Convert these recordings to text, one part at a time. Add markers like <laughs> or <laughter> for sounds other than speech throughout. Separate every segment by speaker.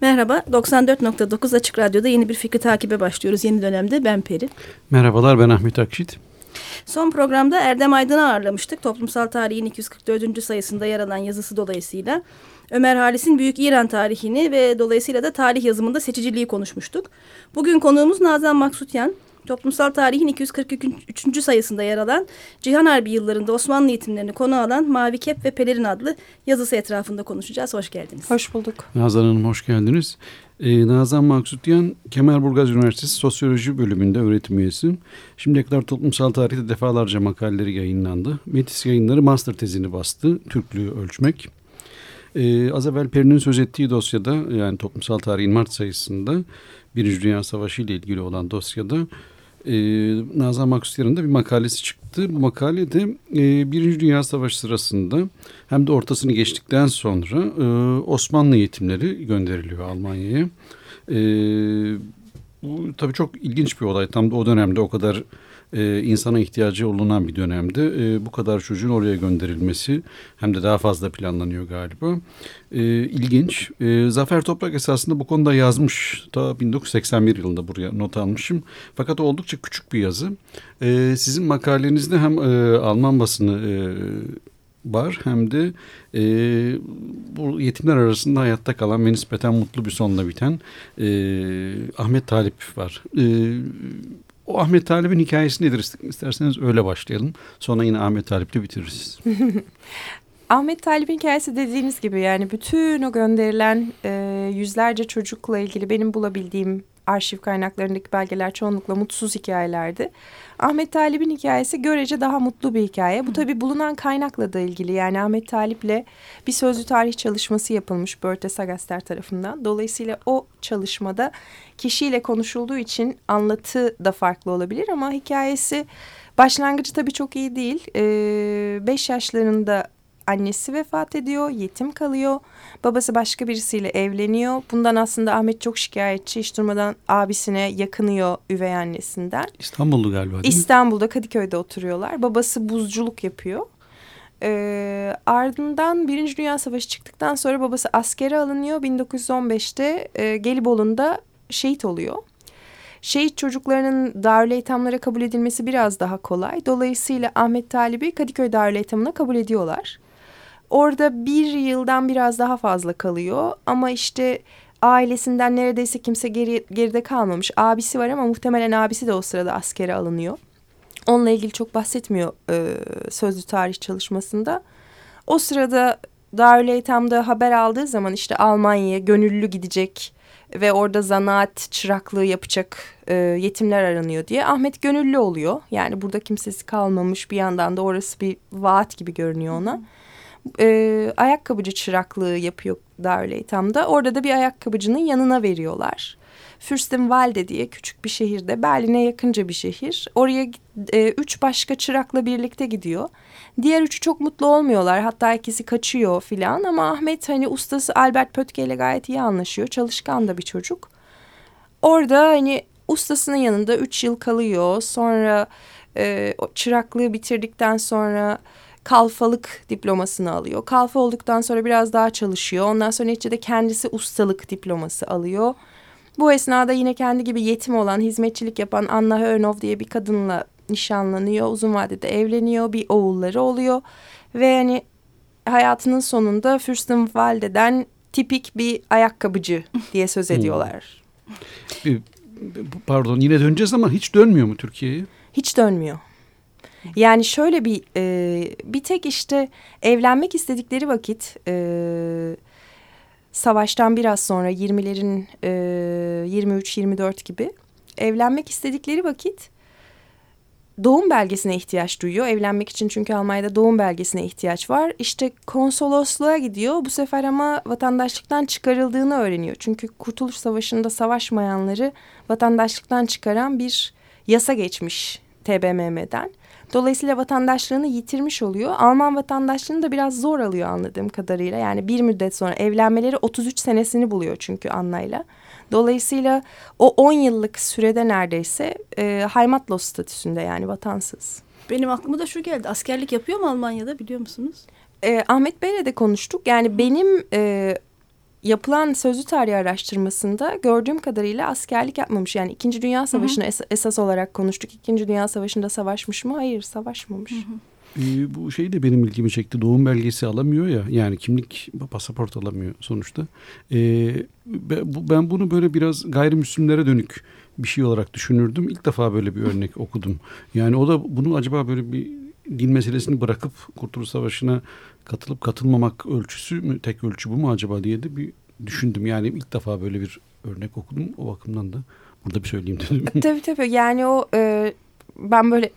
Speaker 1: Merhaba, 94.9 Açık Radyo'da yeni bir fikri takibe başlıyoruz. Yeni dönemde ben Peri.
Speaker 2: Merhabalar, ben Ahmet Akşit.
Speaker 1: Son programda Erdem Aydın'ı ağırlamıştık. Toplumsal Tarihin 244. sayısında yer alan yazısı dolayısıyla. Ömer Halis'in Büyük İran tarihini ve dolayısıyla da tarih yazımında seçiciliği konuşmuştuk. Bugün konuğumuz Nazan Maksutyan. Toplumsal Tarihin 243. sayısında yer alan Cihan Harbi yıllarında Osmanlı eğitimlerini konu alan Mavi Kep ve Pelerin adlı yazısı etrafında konuşacağız. Hoş geldiniz.
Speaker 3: Hoş bulduk.
Speaker 2: Nazan Hanım hoş geldiniz. Ee, Nazan Maksutyan Kemerburgaz Üniversitesi Sosyoloji bölümünde öğretim üyesi. Şimdiye kadar toplumsal tarihte defalarca makaleleri yayınlandı. Metis yayınları master tezini bastı. Türklüğü ölçmek. Ee, az evvel Peri'nin söz ettiği dosyada yani toplumsal tarihin Mart sayısında Birinci Dünya Savaşı ile ilgili olan dosyada e, Nazan Maksutyan'ın da bir makalesi çıktı. Bu makalede e, Birinci Dünya Savaşı sırasında hem de ortasını geçtikten sonra e, Osmanlı eğitimleri gönderiliyor Almanya'ya. E, bu tabii çok ilginç bir olay. Tam da o dönemde o kadar e, insana ihtiyacı olunan bir dönemde e, bu kadar çocuğun oraya gönderilmesi hem de daha fazla planlanıyor galiba. E, ilginç. E, Zafer Toprak esasında bu konuda yazmış. Ta 1981 yılında buraya not almışım. Fakat oldukça küçük bir yazı. E, sizin makalenizde hem e, Alman basını e, var hem de e, bu yetimler arasında hayatta kalan ve nispeten mutlu bir sonla biten e, Ahmet Talip var. E, o Ahmet Talip'in hikayesi nedir isterseniz öyle başlayalım. Sonra yine Ahmet Talip'le bitiririz. <laughs>
Speaker 3: Ahmet Talip'in hikayesi dediğiniz gibi yani bütün o gönderilen e, yüzlerce çocukla ilgili benim bulabildiğim arşiv kaynaklarındaki belgeler çoğunlukla mutsuz hikayelerdi. Ahmet Talip'in hikayesi görece daha mutlu bir hikaye. Bu tabi bulunan kaynakla da ilgili. Yani Ahmet Talip'le bir sözlü tarih çalışması yapılmış Börte Sagaster tarafından. Dolayısıyla o çalışmada kişiyle konuşulduğu için anlatı da farklı olabilir ama hikayesi başlangıcı tabii çok iyi değil. Ee, beş yaşlarında annesi vefat ediyor, yetim kalıyor. Babası başka birisiyle evleniyor. Bundan aslında Ahmet çok şikayetçi. Hiç durmadan abisine yakınıyor üvey annesinden.
Speaker 2: İstanbul'da galiba değil
Speaker 3: İstanbul'da Kadıköy'de oturuyorlar. Babası buzculuk yapıyor. Ee, ardından Birinci Dünya Savaşı çıktıktan sonra babası askere alınıyor. 1915'te e, Gelibolu'nda şehit oluyor. Şehit çocuklarının Darül Eytamlara kabul edilmesi biraz daha kolay. Dolayısıyla Ahmet Talib'i Kadıköy Darül Eytam'ına kabul ediyorlar. Orada bir yıldan biraz daha fazla kalıyor ama işte ailesinden neredeyse kimse geri, geride kalmamış. Abisi var ama muhtemelen abisi de o sırada askere alınıyor. Onunla ilgili çok bahsetmiyor e, sözlü tarih çalışmasında. O sırada Darül Eytam'da haber aldığı zaman işte Almanya'ya gönüllü gidecek ve orada zanaat çıraklığı yapacak e, yetimler aranıyor diye Ahmet gönüllü oluyor. Yani burada kimsesi kalmamış bir yandan da orası bir vaat gibi görünüyor ona. Hı e, ayakkabıcı çıraklığı yapıyor Darül Eytam'da. Orada da bir ayakkabıcının yanına veriyorlar. Fürstenwalde diye küçük bir şehirde Berlin'e yakınca bir şehir. Oraya e, üç başka çırakla birlikte gidiyor. Diğer üçü çok mutlu olmuyorlar. Hatta ikisi kaçıyor filan ama Ahmet hani ustası Albert Pötke ile gayet iyi anlaşıyor. Çalışkan da bir çocuk. Orada hani ustasının yanında üç yıl kalıyor. Sonra e, çıraklığı bitirdikten sonra kalfalık diplomasını alıyor. Kalfa olduktan sonra biraz daha çalışıyor. Ondan sonra neticede kendisi ustalık diploması alıyor. Bu esnada yine kendi gibi yetim olan, hizmetçilik yapan Anna Hörnov diye bir kadınla nişanlanıyor. Uzun vadede evleniyor. Bir oğulları oluyor. Ve yani hayatının sonunda Fürstenwalde'den tipik bir ayakkabıcı diye söz hmm. ediyorlar.
Speaker 2: Pardon yine döneceğiz ama hiç dönmüyor mu Türkiye'ye?
Speaker 3: Hiç dönmüyor. Yani şöyle bir e, bir tek işte evlenmek istedikleri vakit e, savaştan biraz sonra 20'lerin e, 23-24 gibi evlenmek istedikleri vakit doğum belgesine ihtiyaç duyuyor. Evlenmek için çünkü Almanya'da doğum belgesine ihtiyaç var. İşte konsolosluğa gidiyor. Bu sefer ama vatandaşlıktan çıkarıldığını öğreniyor. Çünkü Kurtuluş Savaşı'nda savaşmayanları vatandaşlıktan çıkaran bir yasa geçmiş TBMM'den. Dolayısıyla vatandaşlığını yitirmiş oluyor. Alman vatandaşlığını da biraz zor alıyor anladığım kadarıyla. Yani bir müddet sonra evlenmeleri 33 senesini buluyor çünkü Anna'yla. Dolayısıyla o 10 yıllık sürede neredeyse e, Heimatlos statüsünde yani vatansız.
Speaker 1: Benim aklıma da şu geldi. Askerlik yapıyor mu Almanya'da biliyor musunuz?
Speaker 3: E, Ahmet Bey'le de konuştuk. Yani benim e, yapılan sözlü tarih araştırmasında gördüğüm kadarıyla askerlik yapmamış. Yani İkinci Dünya Savaşı'nı es esas olarak konuştuk. İkinci Dünya Savaşı'nda savaşmış mı? Hayır savaşmamış. Hı hı.
Speaker 2: Ee, bu şey de benim ilgimi çekti. Doğum belgesi alamıyor ya. Yani kimlik, pasaport alamıyor sonuçta. Ee, ben bunu böyle biraz gayrimüslimlere dönük bir şey olarak düşünürdüm. İlk defa böyle bir örnek okudum. Yani o da bunu acaba böyle bir din meselesini bırakıp Kurtuluş Savaşı'na katılıp katılmamak ölçüsü mü tek ölçü bu mu acaba diye de bir düşündüm. Yani ilk defa böyle bir örnek okudum o bakımdan da burada bir söyleyeyim dedim.
Speaker 3: Tabii tabii yani o e, ben böyle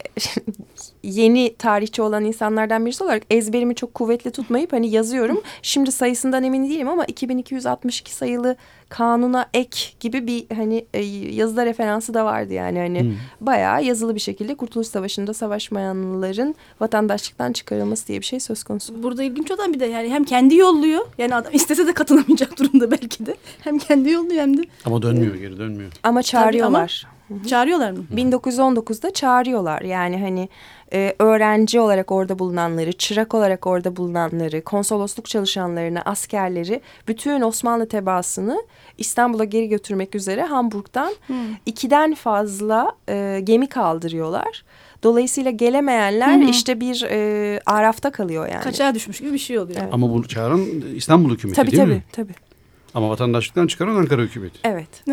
Speaker 3: <laughs> yeni tarihçi olan insanlardan birisi olarak ezberimi çok kuvvetli tutmayıp hani yazıyorum. Şimdi sayısından emin değilim ama 2262 sayılı kanuna ek gibi bir hani e, yazıda referansı da vardı yani hani hmm. bayağı yazılı bir şekilde Kurtuluş Savaşı'nda savaşmayanların vatandaşlıktan çıkarılması diye bir şey söz konusu.
Speaker 1: Burada ilginç olan bir de yani hem kendi yolluyor yani adam istese de katılamayacak durumda belki de hem kendi yolluyor hem de.
Speaker 2: Ama dönmüyor geri dönmüyor.
Speaker 3: Ama çağırıyorlar. Tabii ama
Speaker 1: Çağırıyorlar mı?
Speaker 3: 1919'da çağırıyorlar. Yani hani e, öğrenci olarak orada bulunanları, çırak olarak orada bulunanları, konsolosluk çalışanlarını, askerleri, bütün Osmanlı tebaasını İstanbul'a geri götürmek üzere Hamburg'dan hmm. ikiden fazla e, gemi kaldırıyorlar. Dolayısıyla gelemeyenler hı işte bir e, arafta kalıyor yani.
Speaker 1: Kaçağa düşmüş gibi bir şey oluyor.
Speaker 2: Evet. Ama bunu çağıran İstanbul hükümeti
Speaker 3: tabii,
Speaker 2: değil
Speaker 3: tabii,
Speaker 2: mi?
Speaker 3: Tabii tabii.
Speaker 2: Ama vatandaşlıktan çıkaran Ankara hükümeti.
Speaker 3: Evet. <laughs>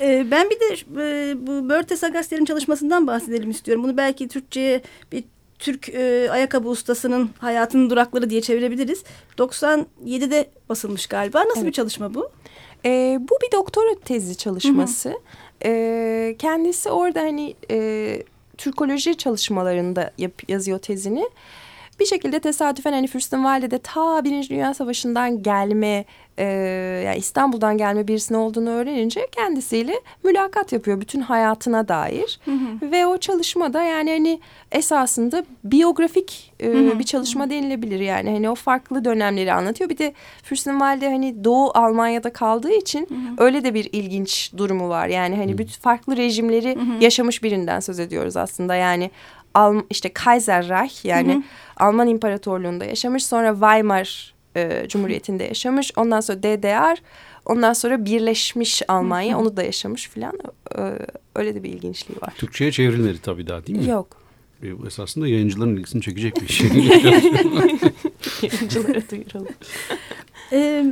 Speaker 1: Ee, ben bir de e, bu Börtes Agaster'in çalışmasından bahsedelim istiyorum. Bunu belki Türkçe'ye bir Türk e, ayakkabı ustasının hayatının durakları diye çevirebiliriz. 97'de basılmış galiba. Nasıl evet. bir çalışma bu?
Speaker 3: E, bu bir doktora tezi çalışması. Hı hı. E, kendisi orada hani e, Türkoloji çalışmalarında yap, yazıyor tezini bir şekilde tesadüfen hani Fürstenwalde'de ta Birinci Dünya Savaşı'ndan gelme e, yani İstanbul'dan gelme birisinin olduğunu öğrenince kendisiyle mülakat yapıyor bütün hayatına dair. Hı hı. Ve o çalışmada yani hani esasında biyografik e, hı hı. bir çalışma denilebilir yani hani o farklı dönemleri anlatıyor. Bir de Fürstenwalde hani Doğu Almanya'da kaldığı için hı hı. öyle de bir ilginç durumu var. Yani hani bütün farklı rejimleri hı hı. yaşamış birinden söz ediyoruz aslında yani Alm işte Kaiserreich yani hı hı. Alman İmparatorluğu'nda yaşamış. Sonra Weimar e, Cumhuriyeti'nde yaşamış. Ondan sonra DDR. Ondan sonra Birleşmiş Almanya onu da yaşamış filan. E, öyle de bir ilginçliği var.
Speaker 2: Türkçe'ye çevrilmedi tabii daha değil mi?
Speaker 3: Yok.
Speaker 2: E, esasında yayıncıların ilgisini çekecek bir şey. <laughs>
Speaker 3: Yayıncılara duyuralım.
Speaker 1: Ee,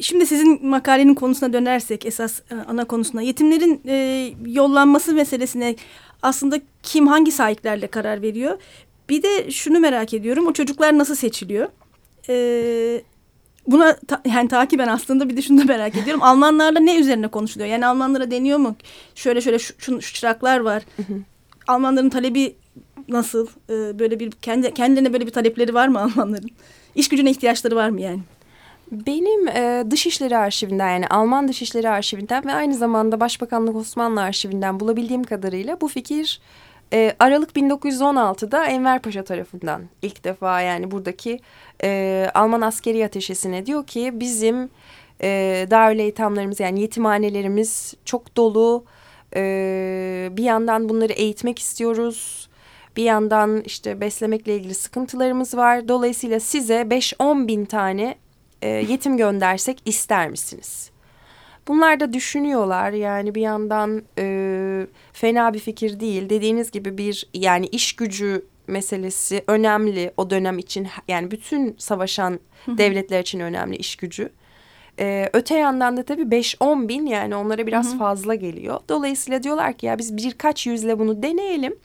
Speaker 1: şimdi sizin makalenin konusuna dönersek esas e, ana konusuna yetimlerin e, yollanması meselesine aslında kim hangi sahiplerle karar veriyor? Bir de şunu merak ediyorum. O çocuklar nasıl seçiliyor? Ee, buna ta, yani takiben aslında bir de şunu da merak ediyorum. Almanlarla ne üzerine konuşuluyor? Yani Almanlara deniyor mu? Şöyle şöyle şu, şu, şu çıraklar var. Almanların talebi nasıl? Ee, böyle bir kendi kendilerine böyle bir talepleri var mı Almanların? İş gücüne ihtiyaçları var mı yani?
Speaker 3: Benim e, Dışişleri Arşivinden yani Alman Dışişleri Arşivinden ve aynı zamanda Başbakanlık Osmanlı Arşivinden bulabildiğim kadarıyla bu fikir e, Aralık 1916'da Enver Paşa tarafından ilk defa yani buradaki e, Alman askeri ateşesine diyor ki bizim e, Darül Eytamlarımız yani yetimhanelerimiz çok dolu. E, bir yandan bunları eğitmek istiyoruz. Bir yandan işte beslemekle ilgili sıkıntılarımız var. Dolayısıyla size 5-10 bin tane e, yetim göndersek ister misiniz? Bunlar da düşünüyorlar yani bir yandan e, fena bir fikir değil. Dediğiniz gibi bir yani iş gücü meselesi önemli o dönem için yani bütün savaşan devletler için önemli iş gücü. Ee, öte yandan da tabii 5-10 bin yani onlara biraz Hı-hı. fazla geliyor. Dolayısıyla diyorlar ki ya biz birkaç yüzle bunu deneyelim.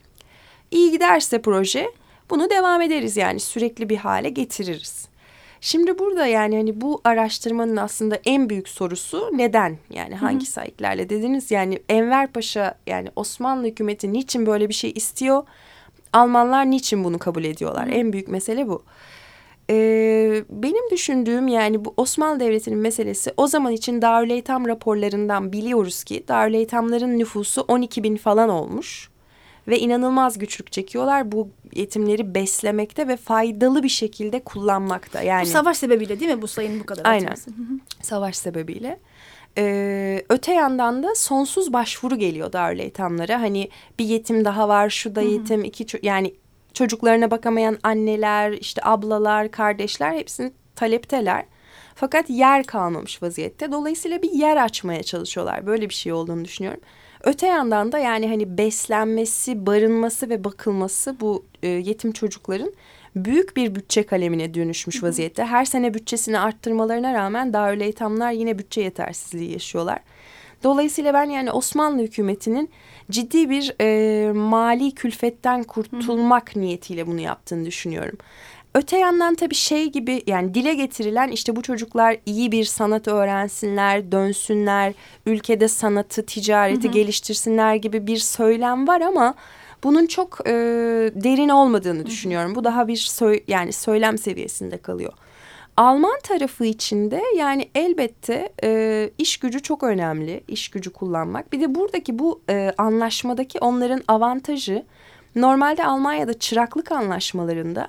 Speaker 3: İyi giderse proje bunu devam ederiz yani sürekli bir hale getiririz. Şimdi burada yani hani bu araştırmanın aslında en büyük sorusu neden? Yani hangi sahiplerle dediniz? Yani Enver Paşa yani Osmanlı hükümeti niçin böyle bir şey istiyor? Almanlar niçin bunu kabul ediyorlar? En büyük mesele bu. Ee, benim düşündüğüm yani bu Osmanlı Devleti'nin meselesi o zaman için Darüleytam raporlarından biliyoruz ki Darüleytamların nüfusu 12 bin falan olmuş ve inanılmaz güçlük çekiyorlar bu yetimleri beslemekte ve faydalı bir şekilde kullanmakta. Yani
Speaker 1: bu savaş sebebiyle değil mi bu sayının bu kadar
Speaker 3: Aynen. Savaş sebebiyle. Ee, öte yandan da sonsuz başvuru geliyor Darül Eytamlara. Hani bir yetim daha var, şu da yetim, iki yani çocuklarına bakamayan anneler, işte ablalar, kardeşler hepsinin talepteler. Fakat yer kalmamış vaziyette. Dolayısıyla bir yer açmaya çalışıyorlar. Böyle bir şey olduğunu düşünüyorum. Öte yandan da yani hani beslenmesi, barınması ve bakılması bu e, yetim çocukların büyük bir bütçe kalemine dönüşmüş vaziyette. Her sene bütçesini arttırmalarına rağmen Darül Eytamlar yine bütçe yetersizliği yaşıyorlar. Dolayısıyla ben yani Osmanlı hükümetinin ciddi bir e, mali külfetten kurtulmak niyetiyle bunu yaptığını düşünüyorum. Öte yandan tabii şey gibi yani dile getirilen işte bu çocuklar iyi bir sanat öğrensinler, dönsünler, ülkede sanatı, ticareti hı hı. geliştirsinler gibi bir söylem var ama bunun çok e, derin olmadığını düşünüyorum. Bu daha bir sö yani söylem seviyesinde kalıyor. Alman tarafı içinde yani elbette e, iş gücü çok önemli, iş gücü kullanmak. Bir de buradaki bu e, anlaşmadaki onların avantajı normalde Almanya'da çıraklık anlaşmalarında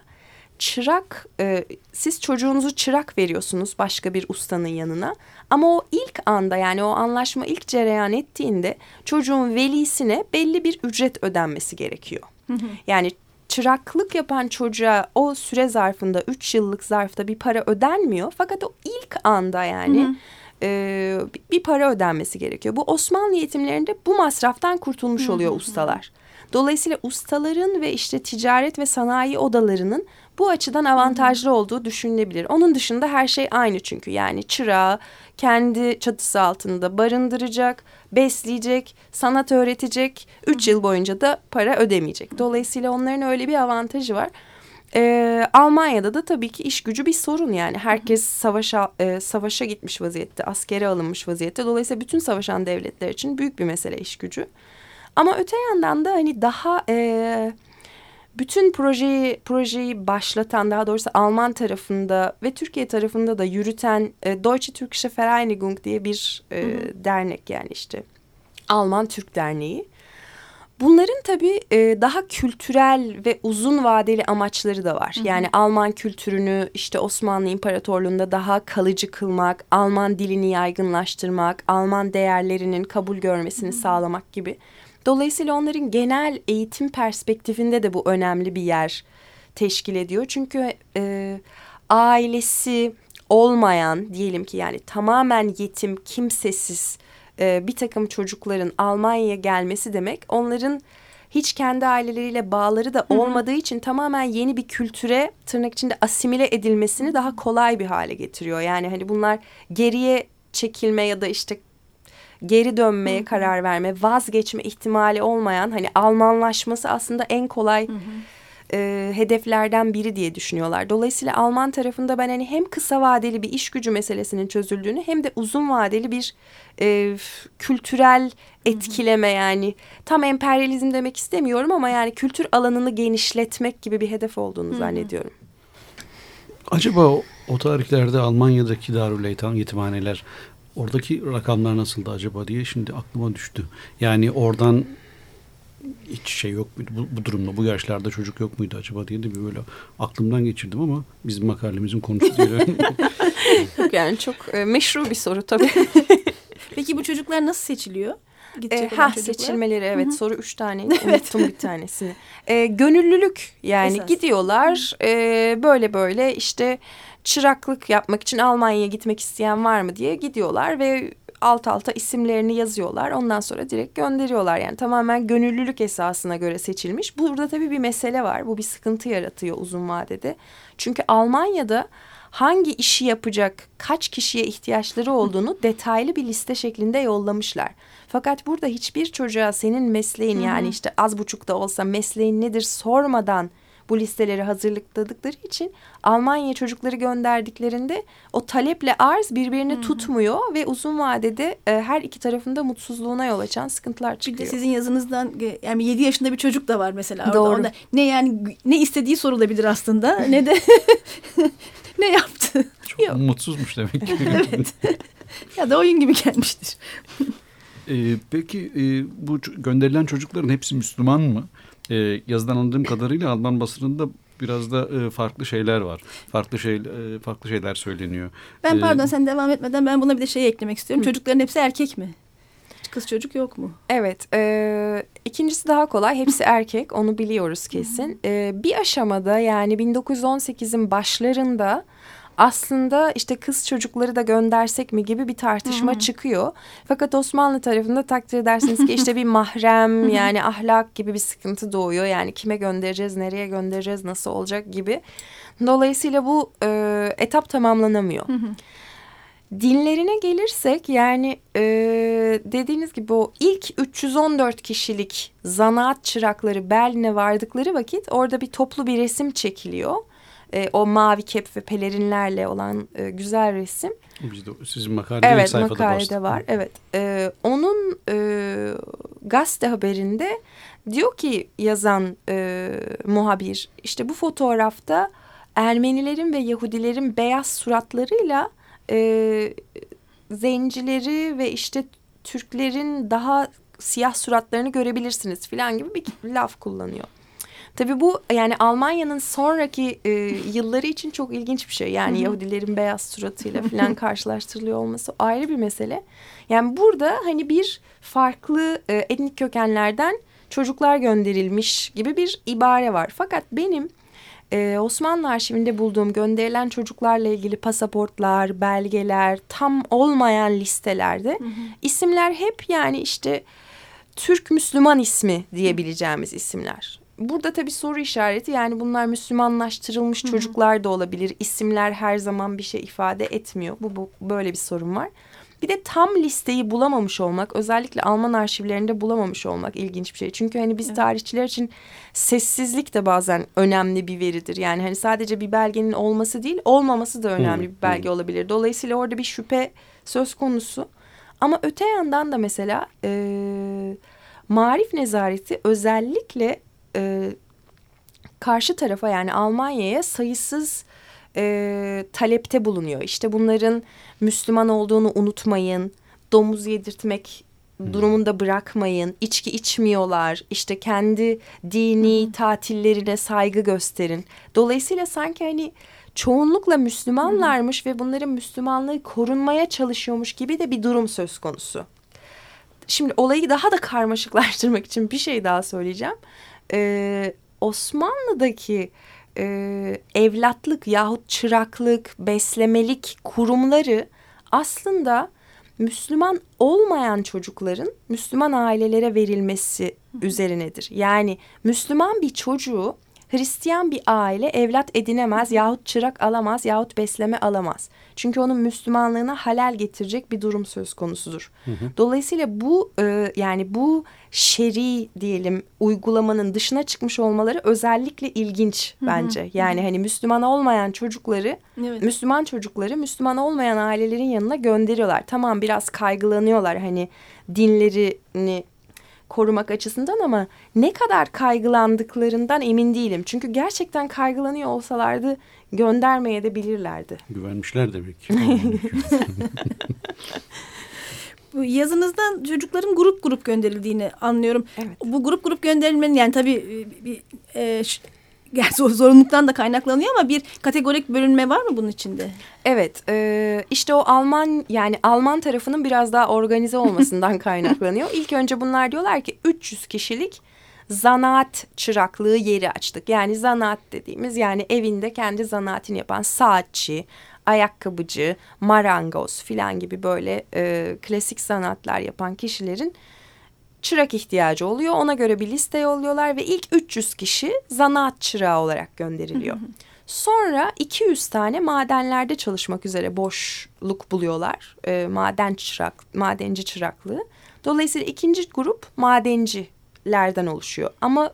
Speaker 3: çırak e, siz çocuğunuzu çırak veriyorsunuz başka bir ustanın yanına ama o ilk anda yani o anlaşma ilk cereyan ettiğinde çocuğun velisine belli bir ücret ödenmesi gerekiyor. Yani çıraklık yapan çocuğa o süre zarfında üç yıllık zarfta bir para ödenmiyor fakat o ilk anda yani E, bir para ödenmesi gerekiyor. Bu Osmanlı yetimlerinde bu masraftan kurtulmuş oluyor ustalar. Dolayısıyla ustaların ve işte ticaret ve sanayi odalarının bu açıdan avantajlı olduğu düşünülebilir. Onun dışında her şey aynı çünkü yani çırağı kendi çatısı altında barındıracak, besleyecek, sanat öğretecek, üç yıl boyunca da para ödemeyecek. Dolayısıyla onların öyle bir avantajı var. Ee, Almanya'da da tabii ki iş gücü bir sorun yani. Herkes savaşa e, savaşa gitmiş vaziyette, askere alınmış vaziyette. Dolayısıyla bütün savaşan devletler için büyük bir mesele iş gücü. Ama öte yandan da hani daha e, bütün projeyi projeyi başlatan daha doğrusu Alman tarafında ve Türkiye tarafında da yürüten e, Deutsche Türkische Vereinigung diye bir e, hı hı. dernek yani işte Alman Türk Derneği. Bunların tabii e, daha kültürel ve uzun vadeli amaçları da var. Hı hı. Yani Alman kültürünü işte Osmanlı İmparatorluğu'nda daha kalıcı kılmak, Alman dilini yaygınlaştırmak, Alman değerlerinin kabul görmesini hı hı. sağlamak gibi. Dolayısıyla onların genel eğitim perspektifinde de bu önemli bir yer teşkil ediyor. Çünkü e, ailesi olmayan diyelim ki yani tamamen yetim, kimsesiz e, bir takım çocukların Almanya'ya gelmesi demek onların hiç kendi aileleriyle bağları da olmadığı Hı -hı. için tamamen yeni bir kültüre tırnak içinde asimile edilmesini daha kolay bir hale getiriyor. Yani hani bunlar geriye çekilme ya da işte geri dönmeye hı hı. karar verme, vazgeçme ihtimali olmayan hani Almanlaşması aslında en kolay hı hı. E, hedeflerden biri diye düşünüyorlar. Dolayısıyla Alman tarafında ben hani hem kısa vadeli bir iş gücü meselesinin çözüldüğünü hem de uzun vadeli bir e, kültürel etkileme hı hı. yani tam emperyalizm demek istemiyorum ama yani kültür alanını genişletmek gibi bir hedef olduğunu hı hı. zannediyorum.
Speaker 2: Acaba o, o tarihlerde Almanya'daki Darül Eytan yetimhaneler Oradaki rakamlar nasıldı acaba diye şimdi aklıma düştü. Yani oradan hiç şey yok muydu? Bu, bu durumda bu yaşlarda çocuk yok muydu acaba diye de bir böyle aklımdan geçirdim ama bizim makalemizin konusu değil. <laughs>
Speaker 3: yani çok e, meşru bir soru tabii. <laughs>
Speaker 1: Peki bu çocuklar nasıl seçiliyor?
Speaker 3: E, ha seçilmeleri evet Hı-hı. soru üç tane <laughs> unuttum bir tanesini. E, gönüllülük yani Esas. gidiyorlar e, böyle böyle işte çıraklık yapmak için Almanya'ya gitmek isteyen var mı diye gidiyorlar ve alt alta isimlerini yazıyorlar. Ondan sonra direkt gönderiyorlar. Yani tamamen gönüllülük esasına göre seçilmiş. Burada tabii bir mesele var. Bu bir sıkıntı yaratıyor uzun vadede. Çünkü Almanya'da hangi işi yapacak, kaç kişiye ihtiyaçları olduğunu detaylı bir liste şeklinde yollamışlar. Fakat burada hiçbir çocuğa senin mesleğin yani işte az buçuk da olsa mesleğin nedir sormadan bu listeleri hazırladıkları için Almanya çocukları gönderdiklerinde o taleple arz birbirini hmm. tutmuyor ve uzun vadede e, her iki tarafında mutsuzluğuna yol açan sıkıntılar çıkıyor. Bir
Speaker 1: de sizin yazınızdan yani 7 yaşında bir çocuk da var mesela orada. Doğru. Onda ne yani ne istediği sorulabilir aslında ne de <laughs> ne yaptı.
Speaker 2: Çok Yok. mutsuzmuş demek ki. <laughs>
Speaker 1: evet. ya da oyun gibi gelmiştir.
Speaker 2: Ee, peki e, bu gönderilen çocukların hepsi Müslüman mı? E, yazıdan anladığım kadarıyla Alman basınında biraz da e, farklı şeyler var. Farklı şey e, farklı şeyler söyleniyor.
Speaker 1: Ben ee, pardon sen devam etmeden ben buna bir de şey eklemek istiyorum. Hı. Çocukların hepsi erkek mi? Kız çocuk yok mu?
Speaker 3: Evet. E, ikincisi daha kolay. Hepsi <laughs> erkek. Onu biliyoruz kesin. E, bir aşamada yani 1918'in başlarında aslında işte kız çocukları da göndersek mi gibi bir tartışma çıkıyor. Fakat Osmanlı tarafında takdir edersiniz ki işte bir mahrem <laughs> yani ahlak gibi bir sıkıntı doğuyor. Yani kime göndereceğiz, nereye göndereceğiz, nasıl olacak gibi. Dolayısıyla bu e, etap tamamlanamıyor. Dinlerine gelirsek yani e, dediğiniz gibi o ilk 314 kişilik zanaat çırakları Berlin'e vardıkları vakit orada bir toplu bir resim çekiliyor. E, o mavi kep ve pelerinlerle olan e, güzel resim.
Speaker 2: Bizde sizin makalede
Speaker 3: evet,
Speaker 2: sayfada
Speaker 3: makalede var. Evet. E, onun e, gazete haberinde diyor ki yazan e, muhabir işte bu fotoğrafta Ermenilerin ve Yahudilerin beyaz suratlarıyla e, zencileri ve işte Türklerin daha siyah suratlarını görebilirsiniz filan gibi bir laf kullanıyor. Tabii bu yani Almanya'nın sonraki e, yılları için çok ilginç bir şey. Yani Yahudilerin beyaz suratıyla <laughs> falan karşılaştırılıyor olması ayrı bir mesele. Yani burada hani bir farklı e, etnik kökenlerden çocuklar gönderilmiş gibi bir ibare var. Fakat benim e, Osmanlı arşivinde bulduğum gönderilen çocuklarla ilgili pasaportlar, belgeler, tam olmayan listelerde isimler hep yani işte Türk Müslüman ismi diyebileceğimiz isimler. Burada tabii soru işareti yani bunlar Müslümanlaştırılmış çocuklar da olabilir. İsimler her zaman bir şey ifade etmiyor. Bu, bu böyle bir sorun var. Bir de tam listeyi bulamamış olmak, özellikle Alman arşivlerinde bulamamış olmak ilginç bir şey. Çünkü hani biz tarihçiler için sessizlik de bazen önemli bir veridir. Yani hani sadece bir belgenin olması değil, olmaması da önemli bir belge olabilir. Dolayısıyla orada bir şüphe söz konusu. Ama öte yandan da mesela e, marif nezareti özellikle e, karşı tarafa yani Almanya'ya sayısız e, talepte bulunuyor. İşte bunların Müslüman olduğunu unutmayın, domuz yedirtmek durumunda bırakmayın, içki içmiyorlar, işte kendi dini tatillerine saygı gösterin. Dolayısıyla sanki hani çoğunlukla Müslümanlarmış ve bunların Müslümanlığı korunmaya çalışıyormuş gibi de bir durum söz konusu. Şimdi olayı daha da karmaşıklaştırmak için bir şey daha söyleyeceğim. Ee, Osmanlı'daki e, evlatlık yahut çıraklık, beslemelik kurumları aslında Müslüman olmayan çocukların Müslüman ailelere verilmesi üzerinedir. Yani Müslüman bir çocuğu Hristiyan bir aile evlat edinemez yahut çırak alamaz yahut besleme alamaz. Çünkü onun Müslümanlığına halal getirecek bir durum söz konusudur. Dolayısıyla bu e, yani bu şer'i diyelim uygulamanın dışına çıkmış olmaları özellikle ilginç bence. Yani hani Müslüman olmayan çocukları,
Speaker 1: Evet.
Speaker 3: Müslüman çocukları Müslüman olmayan ailelerin yanına gönderiyorlar. Tamam biraz kaygılanıyorlar hani dinlerini korumak açısından ama ne kadar kaygılandıklarından emin değilim. Çünkü gerçekten kaygılanıyor olsalardı göndermeye de bilirlerdi.
Speaker 2: Güvenmişler demek. <laughs>
Speaker 1: Bu yazınızdan çocukların grup grup gönderildiğini anlıyorum.
Speaker 3: Evet.
Speaker 1: Bu grup grup gönderilmenin yani tabii e, bir e, <laughs> yani zor- zorunluluktan da kaynaklanıyor ama bir kategorik bölünme var mı bunun içinde?
Speaker 3: Evet, e, işte o Alman yani Alman tarafının biraz daha organize olmasından <laughs> kaynaklanıyor. İlk önce bunlar diyorlar ki 300 kişilik zanaat çıraklığı yeri açtık. Yani zanaat dediğimiz yani evinde kendi zanaatini yapan saatçi, ayakkabıcı, marangoz filan gibi böyle e, klasik sanatlar yapan kişilerin çırak ihtiyacı oluyor. Ona göre bir liste yolluyorlar ve ilk 300 kişi zanaat çırağı olarak gönderiliyor. Sonra 200 tane madenlerde çalışmak üzere boşluk buluyorlar. E, maden çırak, madenci çıraklığı. Dolayısıyla ikinci grup madencilerden oluşuyor. Ama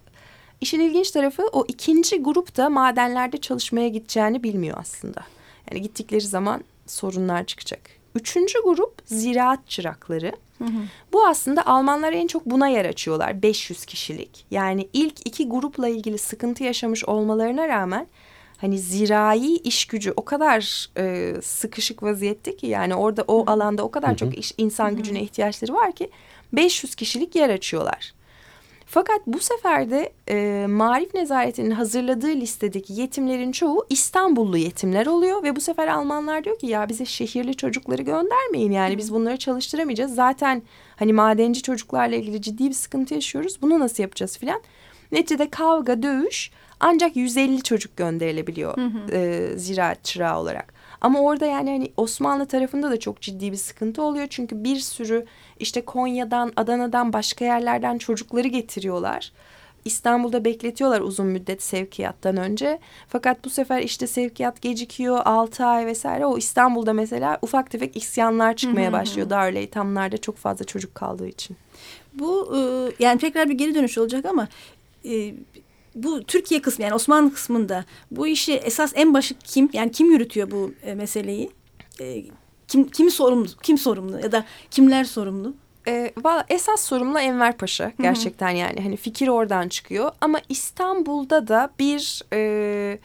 Speaker 3: işin ilginç tarafı o ikinci grup da madenlerde çalışmaya gideceğini bilmiyor aslında. Yani gittikleri zaman sorunlar çıkacak. Üçüncü grup ziraat çırakları. Bu aslında Almanlar en çok buna yer açıyorlar. 500 kişilik. Yani ilk iki grupla ilgili sıkıntı yaşamış olmalarına rağmen hani zirai iş gücü o kadar e, sıkışık vaziyette ki yani orada o alanda o kadar çok iş, insan gücüne ihtiyaçları var ki 500 kişilik yer açıyorlar. Fakat bu sefer de e, Marif Nezareti'nin hazırladığı listedeki yetimlerin çoğu İstanbullu yetimler oluyor ve bu sefer Almanlar diyor ki ya bize şehirli çocukları göndermeyin yani biz bunları çalıştıramayacağız. Zaten hani madenci çocuklarla ilgili ciddi bir sıkıntı yaşıyoruz. Bunu nasıl yapacağız filan. Neticede kavga, dövüş ancak 150 çocuk gönderilebiliyor e, ziraat çırağı olarak. Ama orada yani hani Osmanlı tarafında da çok ciddi bir sıkıntı oluyor. Çünkü bir sürü işte Konya'dan, Adana'dan, başka yerlerden çocukları getiriyorlar. İstanbul'da bekletiyorlar uzun müddet sevkiyattan önce. Fakat bu sefer işte sevkiyat gecikiyor altı ay vesaire. O İstanbul'da mesela ufak tefek isyanlar çıkmaya başlıyor. Darül Eytamlar'da çok fazla çocuk kaldığı için.
Speaker 1: Bu e, yani tekrar bir geri dönüş olacak ama e, bu Türkiye kısmı yani Osmanlı kısmında bu işi esas en başı kim yani kim yürütüyor bu e, meseleyi? E, kim kimi sorumlu kim sorumlu ya da kimler sorumlu?
Speaker 3: E, valla esas sorumlu Enver Paşa gerçekten yani hani fikir oradan çıkıyor ama İstanbul'da da bir e,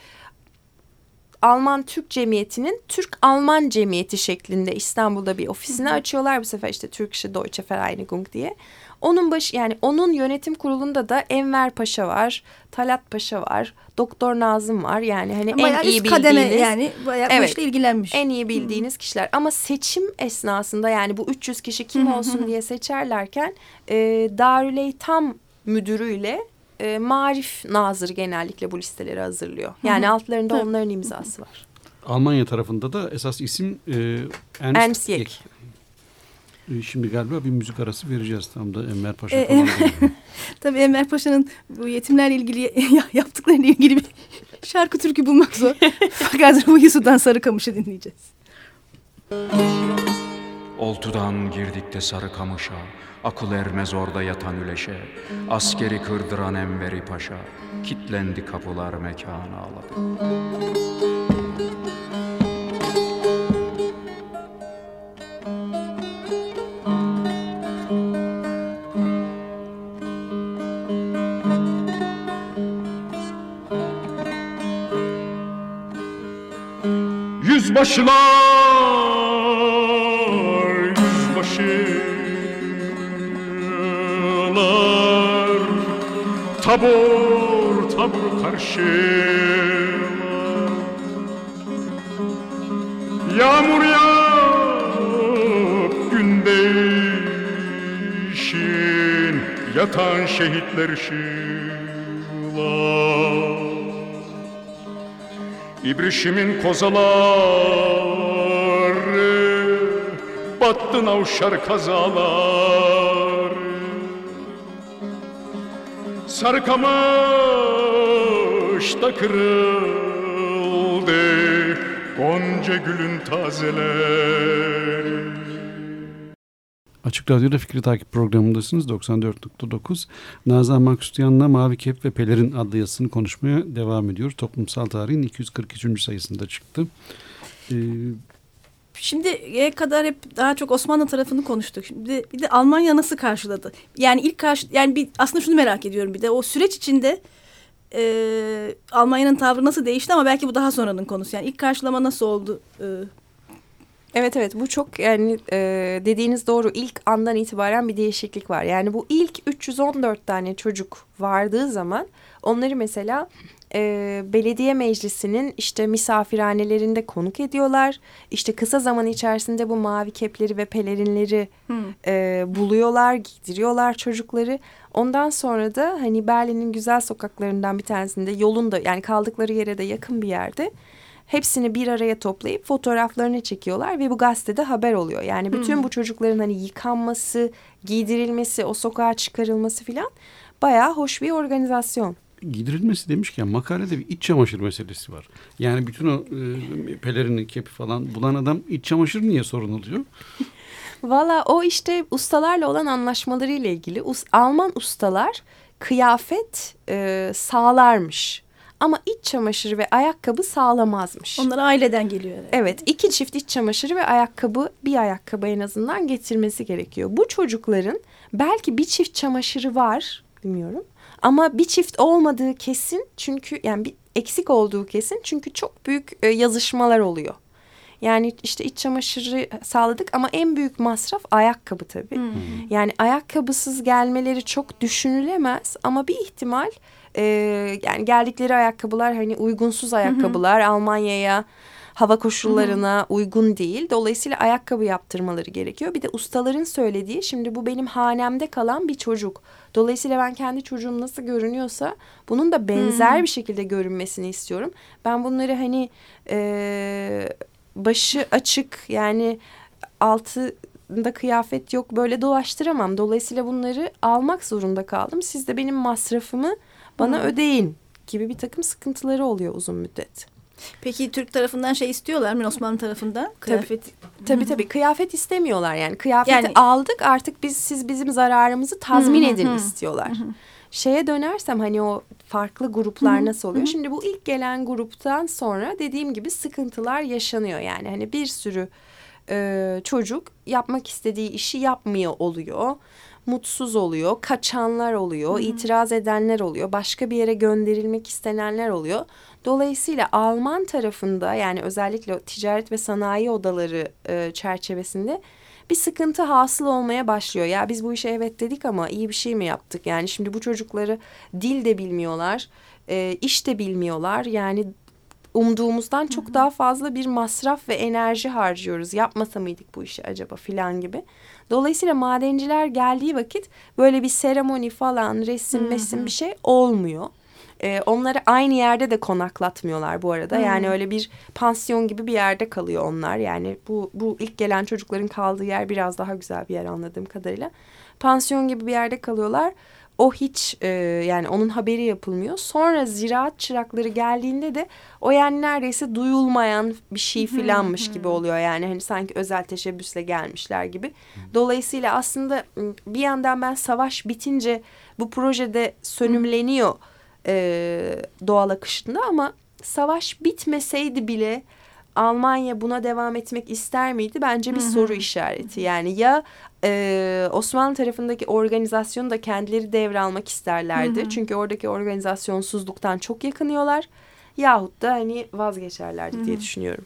Speaker 3: Alman Türk Cemiyeti'nin Türk Alman Cemiyeti şeklinde İstanbul'da bir ofisini açıyorlar bu sefer işte Türkische Deutsche Vereinigung diye. Onun baş yani onun yönetim kurulunda da Enver Paşa var, Talat Paşa var, Doktor Nazım var. Yani hani
Speaker 1: Bayağı
Speaker 3: en iyi
Speaker 1: üst kademe
Speaker 3: bildiğiniz
Speaker 1: yani bayağı
Speaker 3: Evet.
Speaker 1: işle ilgilenmiş.
Speaker 3: en iyi bildiğiniz kişiler. Ama seçim esnasında yani bu 300 kişi kim olsun diye seçerlerken e, Darüleytam müdürüyle e, Marif Nazırı genellikle bu listeleri hazırlıyor. Yani altlarında onların imzası var.
Speaker 2: Almanya tarafında da esas isim e, Ernst,
Speaker 3: Ernst Yeck.
Speaker 2: Yeck. E, Şimdi galiba bir müzik arası vereceğiz tam da Enver Paşa
Speaker 1: E. <laughs> Tabii Enver Paşa'nın bu yetimlerle ilgili <laughs> yaptıklarıyla ilgili bir <laughs> şarkı türkü bulmak zor. Fakat Ruhi Sudan Sarıkamış'ı dinleyeceğiz.
Speaker 4: Oltudan girdik de Sarıkamış'a, akıl ermez orada yatan üleşe. Askeri kırdıran Enveri Paşa, kitlendi kapılar mekana ağladı. Yüzbaşılar, yüzbaşılar. Tabur tabur karşıma Yağmur yağıp gün değişin Yatan şehitler şılar İbrişimin kozaları Battı navşar kazalar Sarıkamış'ta kırıldı Gonca gülün tazeleri
Speaker 2: Açık Radyo'da Fikri Takip programındasınız 94.9. Nazan Maksutyan'la Mavi Kep ve Pelerin adlı yazısını konuşmaya devam ediyoruz. Toplumsal Tarihin 243. sayısında çıktı. Ee,
Speaker 1: Şimdiye kadar hep daha çok Osmanlı tarafını konuştuk. Şimdi bir de Almanya nasıl karşıladı? Yani ilk karşı yani bir aslında şunu merak ediyorum bir de o süreç içinde e, Almanya'nın tavrı nasıl değişti ama belki bu daha sonranın konusu. Yani ilk karşılama nasıl oldu? E,
Speaker 3: Evet evet bu çok yani e, dediğiniz doğru ilk andan itibaren bir değişiklik var. Yani bu ilk 314 tane çocuk vardığı zaman onları mesela e, belediye meclisinin işte misafirhanelerinde konuk ediyorlar. İşte kısa zaman içerisinde bu mavi kepleri ve pelerinleri e, buluyorlar, giydiriyorlar çocukları. Ondan sonra da hani Berlin'in güzel sokaklarından bir tanesinde yolunda yani kaldıkları yere de yakın bir yerde hepsini bir araya toplayıp fotoğraflarını çekiyorlar ve bu gazetede haber oluyor. Yani bütün bu çocukların hani yıkanması, giydirilmesi, o sokağa çıkarılması filan bayağı hoş bir organizasyon.
Speaker 2: giydirilmesi demişken makalede bir iç çamaşır meselesi var. Yani bütün o e, pelerini, kepi falan bulan adam iç çamaşır niye sorun oluyor? <laughs>
Speaker 3: Valla o işte ustalarla olan anlaşmaları ile ilgili Us- Alman ustalar kıyafet e, sağlarmış. Ama iç çamaşırı ve ayakkabı sağlamazmış.
Speaker 1: onlar aileden geliyor. herhalde.
Speaker 3: Evet iki çift iç çamaşırı ve ayakkabı bir ayakkabı en azından getirmesi gerekiyor. Bu çocukların belki bir çift çamaşırı var bilmiyorum. Ama bir çift olmadığı kesin çünkü yani bir eksik olduğu kesin çünkü çok büyük e, yazışmalar oluyor. Yani işte iç çamaşırı sağladık ama en büyük masraf ayakkabı tabii. Yani ayakkabısız gelmeleri çok düşünülemez ama bir ihtimal e, yani geldikleri ayakkabılar hani uygunsuz ayakkabılar Almanya'ya hava koşullarına uygun değil. Dolayısıyla ayakkabı yaptırmaları gerekiyor. Bir de ustaların söylediği şimdi bu benim hanemde kalan bir çocuk. Dolayısıyla ben kendi çocuğum nasıl görünüyorsa bunun da benzer bir şekilde görünmesini istiyorum. Ben bunları hani e, başı açık yani altında kıyafet yok böyle dolaştıramam. Dolayısıyla bunları almak zorunda kaldım. Siz de benim masrafımı bana
Speaker 1: Hı.
Speaker 3: ödeyin gibi bir takım sıkıntıları oluyor uzun müddet.
Speaker 1: Peki Türk tarafından şey istiyorlar mı Osmanlı tarafından? Kıyafet.
Speaker 3: Tabii tabii kıyafet istemiyorlar yani. Kıyafeti
Speaker 1: Yani-
Speaker 3: aldık artık biz siz bizim zararımızı tazmin edin istiyorlar. Şeye dönersem hani o farklı gruplar nasıl oluyor? Şimdi bu ilk gelen gruptan sonra dediğim gibi sıkıntılar yaşanıyor yani. Hani bir sürü e, çocuk yapmak istediği işi yapmıyor oluyor. Mutsuz oluyor, kaçanlar oluyor, itiraz edenler oluyor, başka bir yere gönderilmek istenenler oluyor. Dolayısıyla Alman tarafında yani özellikle ticaret ve sanayi odaları e, çerçevesinde bir sıkıntı hasıl olmaya başlıyor. Ya biz bu işe evet dedik ama iyi bir şey mi yaptık? Yani şimdi bu çocukları dil de bilmiyorlar, e, iş de bilmiyorlar. Yani umduğumuzdan çok daha fazla bir masraf ve enerji harcıyoruz. Yapmasa mıydık bu işi acaba filan gibi. Dolayısıyla madenciler geldiği vakit böyle bir seremoni falan, resim, mesim bir şey olmuyor. Ee, onları aynı yerde de konaklatmıyorlar bu arada. Yani öyle bir pansiyon gibi bir yerde kalıyor onlar. Yani bu bu ilk gelen çocukların kaldığı yer biraz daha güzel bir yer anladığım kadarıyla. Pansiyon gibi bir yerde kalıyorlar. O hiç e, yani onun haberi yapılmıyor. Sonra ziraat çırakları geldiğinde de o yani neredeyse duyulmayan bir şey filanmış gibi oluyor. Yani hani sanki özel teşebbüsle gelmişler gibi. Dolayısıyla aslında bir yandan ben savaş bitince bu projede sönümleniyor e, doğal akışında ama savaş bitmeseydi bile Almanya buna devam etmek ister miydi? Bence bir soru işareti. Yani ya e, Osmanlı tarafındaki organizasyonu da kendileri devralmak isterlerdi. Çünkü oradaki organizasyonsuzluktan çok yakınıyorlar. Yahut da hani vazgeçerlerdi diye düşünüyorum.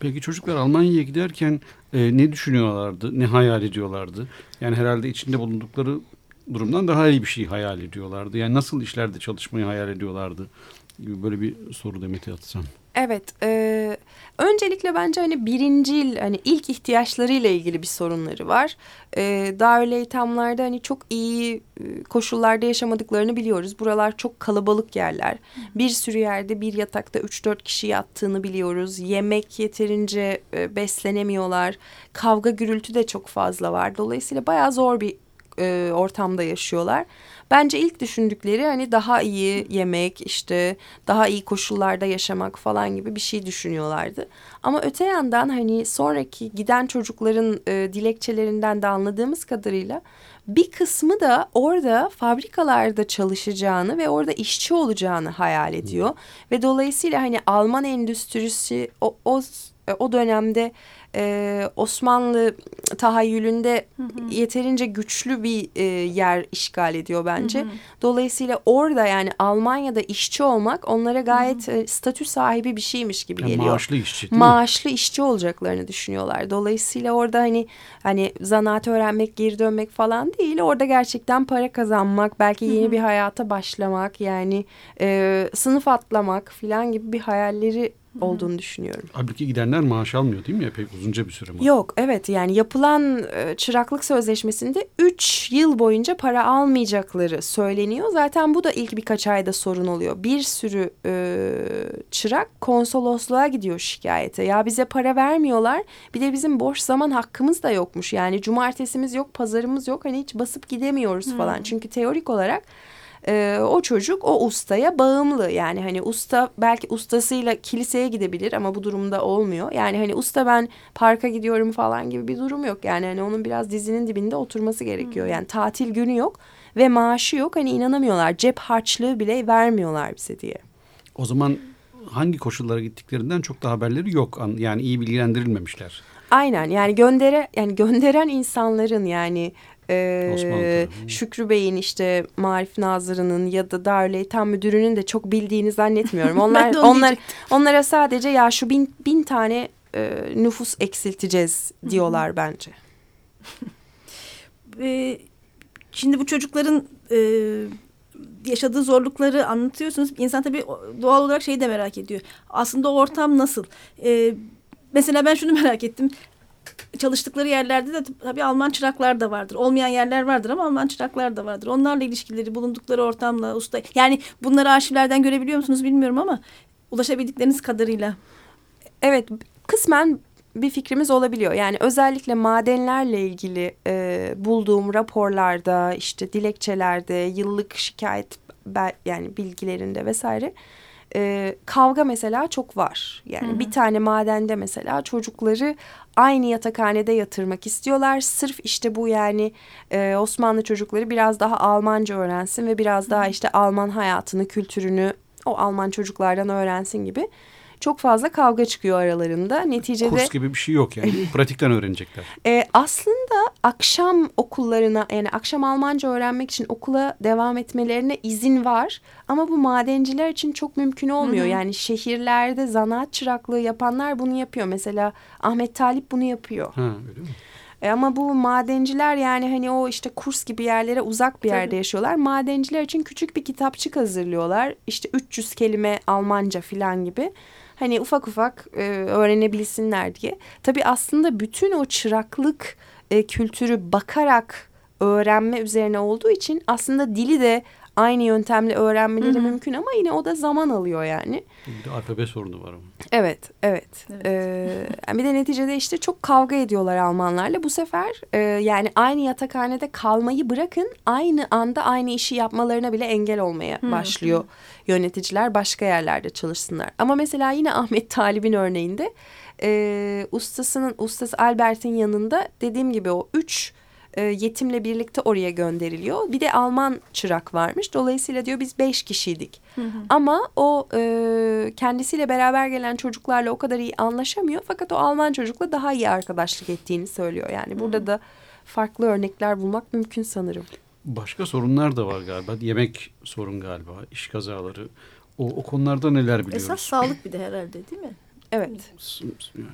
Speaker 2: Peki çocuklar Almanya'ya giderken e, ne düşünüyorlardı, ne hayal ediyorlardı? Yani herhalde içinde bulundukları durumdan daha iyi bir şey hayal ediyorlardı. Yani nasıl işlerde çalışmayı hayal ediyorlardı? Gibi böyle bir soru Demet'e atsam.
Speaker 3: Evet, e, öncelikle bence hani birincil, hani ilk ihtiyaçlarıyla ilgili bir sorunları var. E, Darül Eytamlar'da hani çok iyi e, koşullarda yaşamadıklarını biliyoruz. Buralar çok kalabalık yerler. Bir sürü yerde bir yatakta 3-4 kişi yattığını biliyoruz. Yemek yeterince e, beslenemiyorlar. Kavga gürültü de çok fazla var. Dolayısıyla bayağı zor bir e, ortamda yaşıyorlar. Bence ilk düşündükleri hani daha iyi yemek işte daha iyi koşullarda yaşamak falan gibi bir şey düşünüyorlardı. Ama öte yandan hani sonraki giden çocukların e, dilekçelerinden de anladığımız kadarıyla bir kısmı da orada fabrikalarda çalışacağını ve orada işçi olacağını hayal ediyor. Ve dolayısıyla hani Alman endüstrisi o, o, o dönemde e, Osmanlı tahayyülünde yeterince güçlü bir e, yer işgal ediyor bence. Dolayısıyla orada yani Almanya'da işçi olmak onlara gayet e, statü sahibi bir şeymiş gibi
Speaker 2: Yani
Speaker 3: geliyor.
Speaker 2: maaşlı işçi değil mi?
Speaker 3: Maaşlı işçi olacaklarını düşünüyorlar. Dolayısıyla orada hani hani zanaat öğrenmek, geri dönmek falan değil. Orada gerçekten para kazanmak, belki yeni bir hayata başlamak, yani e, sınıf atlamak falan gibi bir hayalleri olduğunu düşünüyorum.
Speaker 2: Halbuki gidenler maaş almıyor değil mi? Epey uzunca bir süre maaş.
Speaker 3: Yok evet yani yapılan e, çıraklık sözleşmesinde 3 yıl boyunca para almayacakları söyleniyor. Zaten bu da ilk birkaç ayda sorun oluyor. Bir sürü e, çırak konsolosluğa gidiyor şikayete. Ya bize para vermiyorlar bir de bizim boş zaman hakkımız da yokmuş. Yani cumartesimiz yok pazarımız yok hani hiç basıp gidemiyoruz falan. Çünkü teorik olarak e, o çocuk o ustaya bağımlı. Yani hani usta belki ustasıyla kiliseye gidebilir ama bu durumda olmuyor. Yani hani usta ben parka gidiyorum falan gibi bir durum yok. Yani hani onun biraz dizinin dibinde oturması gerekiyor. Yani tatil günü yok ve maaşı yok. Hani inanamıyorlar. Cep harçlığı bile vermiyorlar bize diye.
Speaker 2: O zaman hangi koşullara gittiklerinden çok da haberleri yok. An- Yani iyi bilgilendirilmemişler.
Speaker 3: Aynen yani göndere yani gönderen insanların yani e. Şükrü Bey'in işte Marif Nazırı'nın ya da Darül Eytam Müdürü'nün de çok bildiğini zannetmiyorum. <laughs> Onlar onlar onlara sadece ya şu bin, bin tane e, nüfus eksilteceğiz diyorlar bence. <laughs>
Speaker 1: Ee, şimdi bu çocukların e, yaşadığı zorlukları anlatıyorsunuz. İnsan tabii doğal olarak şeyi de merak ediyor. Aslında o ortam nasıl? Ee, mesela ben şunu merak ettim. Çalıştıkları yerlerde de tabii Alman çıraklar da vardır. Olmayan yerler vardır ama Alman çıraklar da vardır. Onlarla ilişkileri, bulundukları ortamla, usta... Yani bunları arşivlerden görebiliyor musunuz bilmiyorum ama ulaşabildikleriniz kadarıyla.
Speaker 3: Evet kısmen bir fikrimiz olabiliyor. Yani özellikle madenlerle ilgili e, bulduğum raporlarda, işte dilekçelerde, yıllık şikayet yani bilgilerinde vesaire e, kavga mesela çok var. Yani Hı -hı. bir tane madende mesela çocukları aynı yatakhanede yatırmak istiyorlar. Sırf işte bu yani e, Osmanlı çocukları biraz daha Almanca öğrensin ve biraz daha işte Alman hayatını, kültürünü o Alman çocuklardan öğrensin gibi çok fazla kavga çıkıyor aralarında. Neticede
Speaker 2: kurs gibi bir şey yok yani. <laughs> Pratikten öğrenecekler.
Speaker 3: E, aslında akşam okullarına yani akşam Almanca öğrenmek için okula devam etmelerine izin var. Ama bu madenciler için çok mümkün olmuyor. Hı hı. Yani şehirlerde zanaat çıraklığı yapanlar bunu yapıyor. Mesela Ahmet Talip bunu yapıyor.
Speaker 2: Ha, öyle mi?
Speaker 3: E ama bu madenciler yani hani o işte kurs gibi yerlere uzak bir yerde Tabii. yaşıyorlar. Madenciler için küçük bir kitapçık hazırlıyorlar. İşte 300 kelime Almanca falan gibi. Hani ufak ufak e, öğrenebilsinler diye. Tabii aslında bütün o çıraklık e, kültürü bakarak öğrenme üzerine olduğu için aslında dili de aynı yöntemle öğrenmeleri Hı -hı. mümkün ama yine o da zaman alıyor yani.
Speaker 2: Bir de alfabe sorunu var ama.
Speaker 3: Evet, evet. evet. Ee, bir de neticede işte çok kavga ediyorlar Almanlarla. Bu sefer e, yani aynı yatakhanede kalmayı bırakın aynı anda aynı işi yapmalarına bile engel olmaya Hı -hı. başlıyor yöneticiler başka yerlerde çalışsınlar. Ama mesela yine <laughs> Ahmet Talib'in örneğinde e, ustasının ustası Albert'in yanında dediğim gibi o üç e, yetimle birlikte oraya gönderiliyor. Bir de Alman çırak varmış. Dolayısıyla diyor biz beş kişiydik. Hı hı. Ama o e, kendisiyle beraber gelen çocuklarla o kadar iyi anlaşamıyor. Fakat o Alman çocukla daha iyi arkadaşlık ettiğini söylüyor. Yani burada hı. da farklı örnekler bulmak mümkün sanırım.
Speaker 2: Başka sorunlar da var galiba. Yemek sorun galiba, iş kazaları. O, o konularda neler biliyoruz?
Speaker 1: Esas sağlık bir de herhalde değil mi?
Speaker 3: Evet. Yani.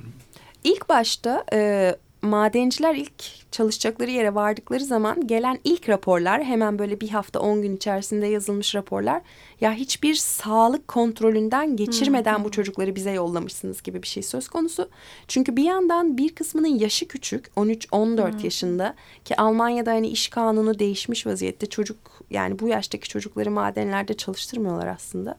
Speaker 3: İlk başta e, madenciler ilk çalışacakları yere vardıkları zaman gelen ilk raporlar hemen böyle bir hafta on gün içerisinde yazılmış raporlar ya hiçbir sağlık kontrolünden geçirmeden hmm. bu çocukları bize yollamışsınız gibi bir şey söz konusu. Çünkü bir yandan bir kısmının yaşı küçük 13-14 hmm. yaşında ki Almanya'da hani iş kanunu değişmiş vaziyette çocuk yani bu yaştaki çocukları madenlerde çalıştırmıyorlar aslında.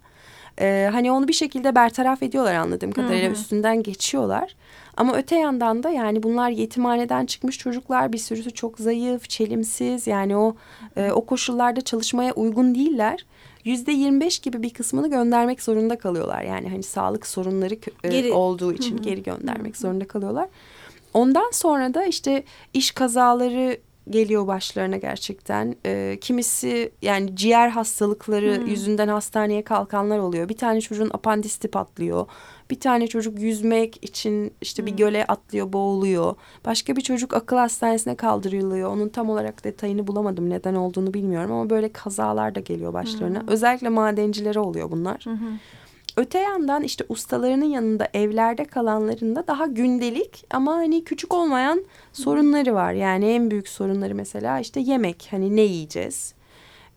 Speaker 3: Ee, hani onu bir şekilde bertaraf ediyorlar anladığım kadarıyla hı üstünden geçiyorlar. Ama öte yandan da yani bunlar yetimhaneden çıkmış çocuklar bir sürüsü çok zayıf, çelimsiz yani o e, o koşullarda çalışmaya uygun değiller. Yüzde 25 gibi bir kısmını göndermek zorunda kalıyorlar. Yani hani sağlık sorunları e, geri. olduğu için geri göndermek zorunda kalıyorlar. Ondan sonra da işte iş kazaları geliyor başlarına gerçekten. E, kimisi yani ciğer hastalıkları hmm. yüzünden hastaneye kalkanlar oluyor. Bir tane çocuğun apandisti patlıyor. Bir tane çocuk yüzmek için işte hmm. bir göle atlıyor, boğuluyor. Başka bir çocuk akıl hastanesine kaldırılıyor. Onun tam olarak detayını bulamadım. Neden olduğunu bilmiyorum ama böyle kazalar da geliyor başlarına. Hmm. Özellikle madencilere oluyor bunlar. Hmm. Öte yandan işte ustalarının yanında evlerde kalanların da daha gündelik ama hani küçük olmayan sorunları var. Yani en büyük sorunları mesela işte yemek. Hani ne yiyeceğiz?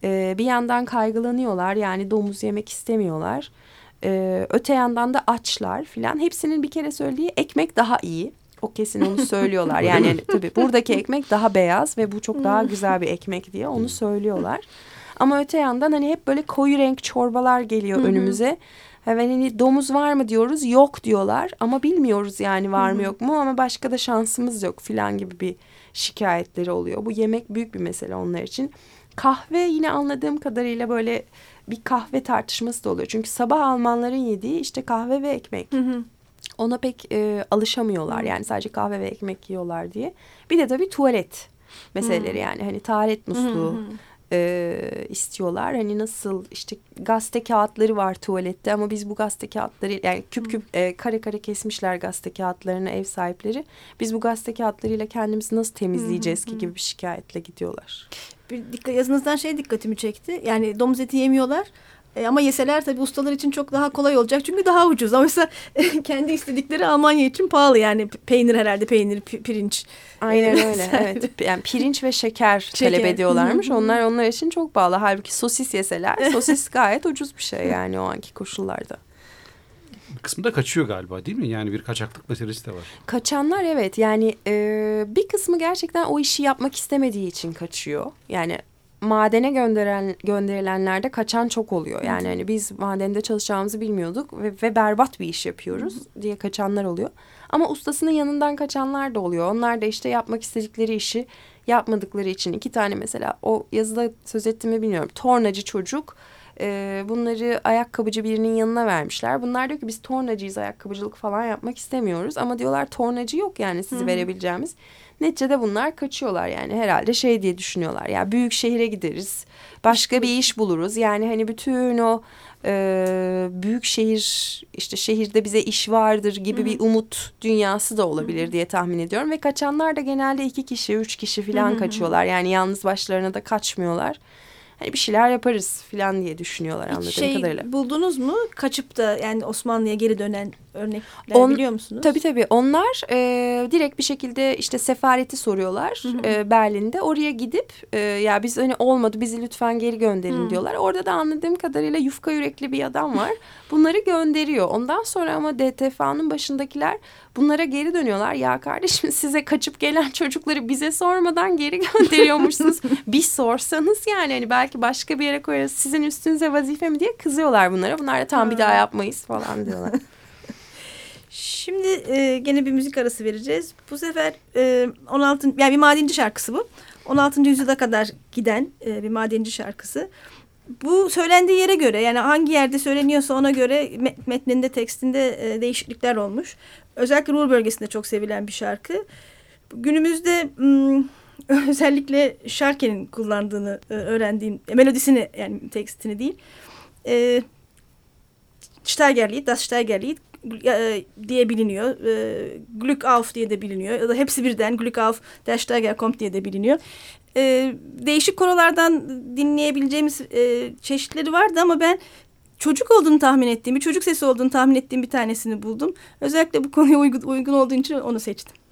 Speaker 3: Ee, bir yandan kaygılanıyorlar yani domuz yemek istemiyorlar. Ee, öte yandan da açlar filan. Hepsinin bir kere söylediği ekmek daha iyi. O kesin onu <laughs> söylüyorlar. yani, yani tabii buradaki ekmek daha beyaz ve bu çok daha güzel bir ekmek diye onu söylüyorlar. Ama öte yandan hani hep böyle koyu renk çorbalar geliyor önümüze. Evet hani domuz var mı diyoruz yok diyorlar ama bilmiyoruz yani var mı yok mu ama başka da şansımız yok filan gibi bir şikayetleri oluyor. Bu yemek büyük bir mesele onlar için. Kahve yine anladığım kadarıyla böyle bir kahve tartışması da oluyor. Çünkü sabah Almanların yediği işte kahve ve ekmek. Hı hı. Ona pek e, alışamıyorlar yani sadece kahve ve ekmek yiyorlar diye. Bir de tabii tuvalet meseleleri hı. yani hani tuvalet musluğu. Hı hı e, istiyorlar. Hani nasıl işte gazete kağıtları var tuvalette ama biz bu gazete kağıtları yani küp küp e, kare kare kesmişler gazete kağıtlarını ev sahipleri. Biz bu gazete kağıtlarıyla kendimizi nasıl temizleyeceğiz ki gibi bir şikayetle gidiyorlar.
Speaker 1: Bir dikkat, yazınızdan şey dikkatimi çekti. Yani domuz eti yemiyorlar e, ama yeseler tabii ustalar için çok daha kolay olacak çünkü daha ucuz. Ama mesela <laughs> kendi istedikleri Almanya için pahalı yani peynir herhalde peynir, pirinç.
Speaker 3: Aynen öyle <laughs> evet. Yani pirinç ve şeker, <laughs> şeker. talep ediyorlarmış. onlar onlar için çok pahalı. Halbuki sosis yeseler sosis gayet ucuz bir şey yani o anki koşullarda
Speaker 2: bir kısmı da kaçıyor galiba değil mi? Yani bir kaçaklık meselesi de var.
Speaker 3: Kaçanlar evet yani e, bir kısmı gerçekten o işi yapmak istemediği için kaçıyor. Yani madene gönderen gönderilenlerde kaçan çok oluyor. Yani hani biz madende çalışacağımızı bilmiyorduk ve, ve berbat bir iş yapıyoruz diye kaçanlar oluyor. Ama ustasının yanından kaçanlar da oluyor. Onlar da işte yapmak istedikleri işi yapmadıkları için iki tane mesela o yazıda söz ettiğimi bilmiyorum. Tornacı çocuk e, bunları ayakkabıcı birinin yanına vermişler. Bunlar diyor ki biz tornacıyız ayakkabıcılık falan yapmak istemiyoruz. Ama diyorlar tornacı yok yani sizi Hı-hı. verebileceğimiz. Neticede bunlar kaçıyorlar yani herhalde şey diye düşünüyorlar. Ya büyük şehire gideriz başka bir iş buluruz. Yani hani bütün o e, büyük şehir işte şehirde bize iş vardır gibi Hı-hı. bir umut dünyası da olabilir Hı-hı. diye tahmin ediyorum. Ve kaçanlar da genelde iki kişi üç kişi falan Hı-hı. kaçıyorlar. Yani yalnız başlarına da kaçmıyorlar hani bir şeyler yaparız falan diye düşünüyorlar anladığım
Speaker 1: şey
Speaker 3: kadarıyla.
Speaker 1: buldunuz mu? Kaçıp da yani Osmanlı'ya geri dönen örnekler On, biliyor musunuz?
Speaker 3: Tabii tabii. Onlar e, direkt bir şekilde işte sefareti soruyorlar E, Berlin'de. Oraya gidip e, ya biz hani olmadı bizi lütfen geri gönderin hı. diyorlar. Orada da anladığım kadarıyla yufka yürekli bir adam var. <laughs> Bunları gönderiyor. Ondan sonra ama DTF'nin başındakiler bunlara geri dönüyorlar. Ya kardeşim <laughs> size kaçıp gelen çocukları bize sormadan geri gönderiyormuşsunuz. <laughs> bir sorsanız yani hani belki başka bir yere koyarız. Sizin üstünüze vazife mi diye kızıyorlar bunlara. Bunlar da tam bir daha yapmayız falan diyorlar.
Speaker 1: Şimdi e, gene bir müzik arası vereceğiz. Bu sefer e, 16 yani bir madenci şarkısı bu. 16. yüzyıla kadar giden e, bir madenci şarkısı. Bu söylendiği yere göre yani hangi yerde söyleniyorsa ona göre metninde tekstinde e, değişiklikler olmuş. Özellikle Ruhr bölgesinde çok sevilen bir şarkı. Günümüzde <laughs> özellikle Şarke'nin kullandığını e, öğrendiğim e, melodisini yani tekstini değil. E, Steigerlied, Das Steigerlied e, diye biliniyor. E, Glück auf diye de biliniyor. Ya da hepsi birden Glück auf der Steiger kommt diye de biliniyor. E, değişik korolardan dinleyebileceğimiz e, çeşitleri vardı ama ben çocuk olduğunu tahmin ettiğim, bir çocuk sesi olduğunu tahmin ettiğim bir tanesini buldum. Özellikle bu konuya uygun, uygun olduğu için onu seçtim.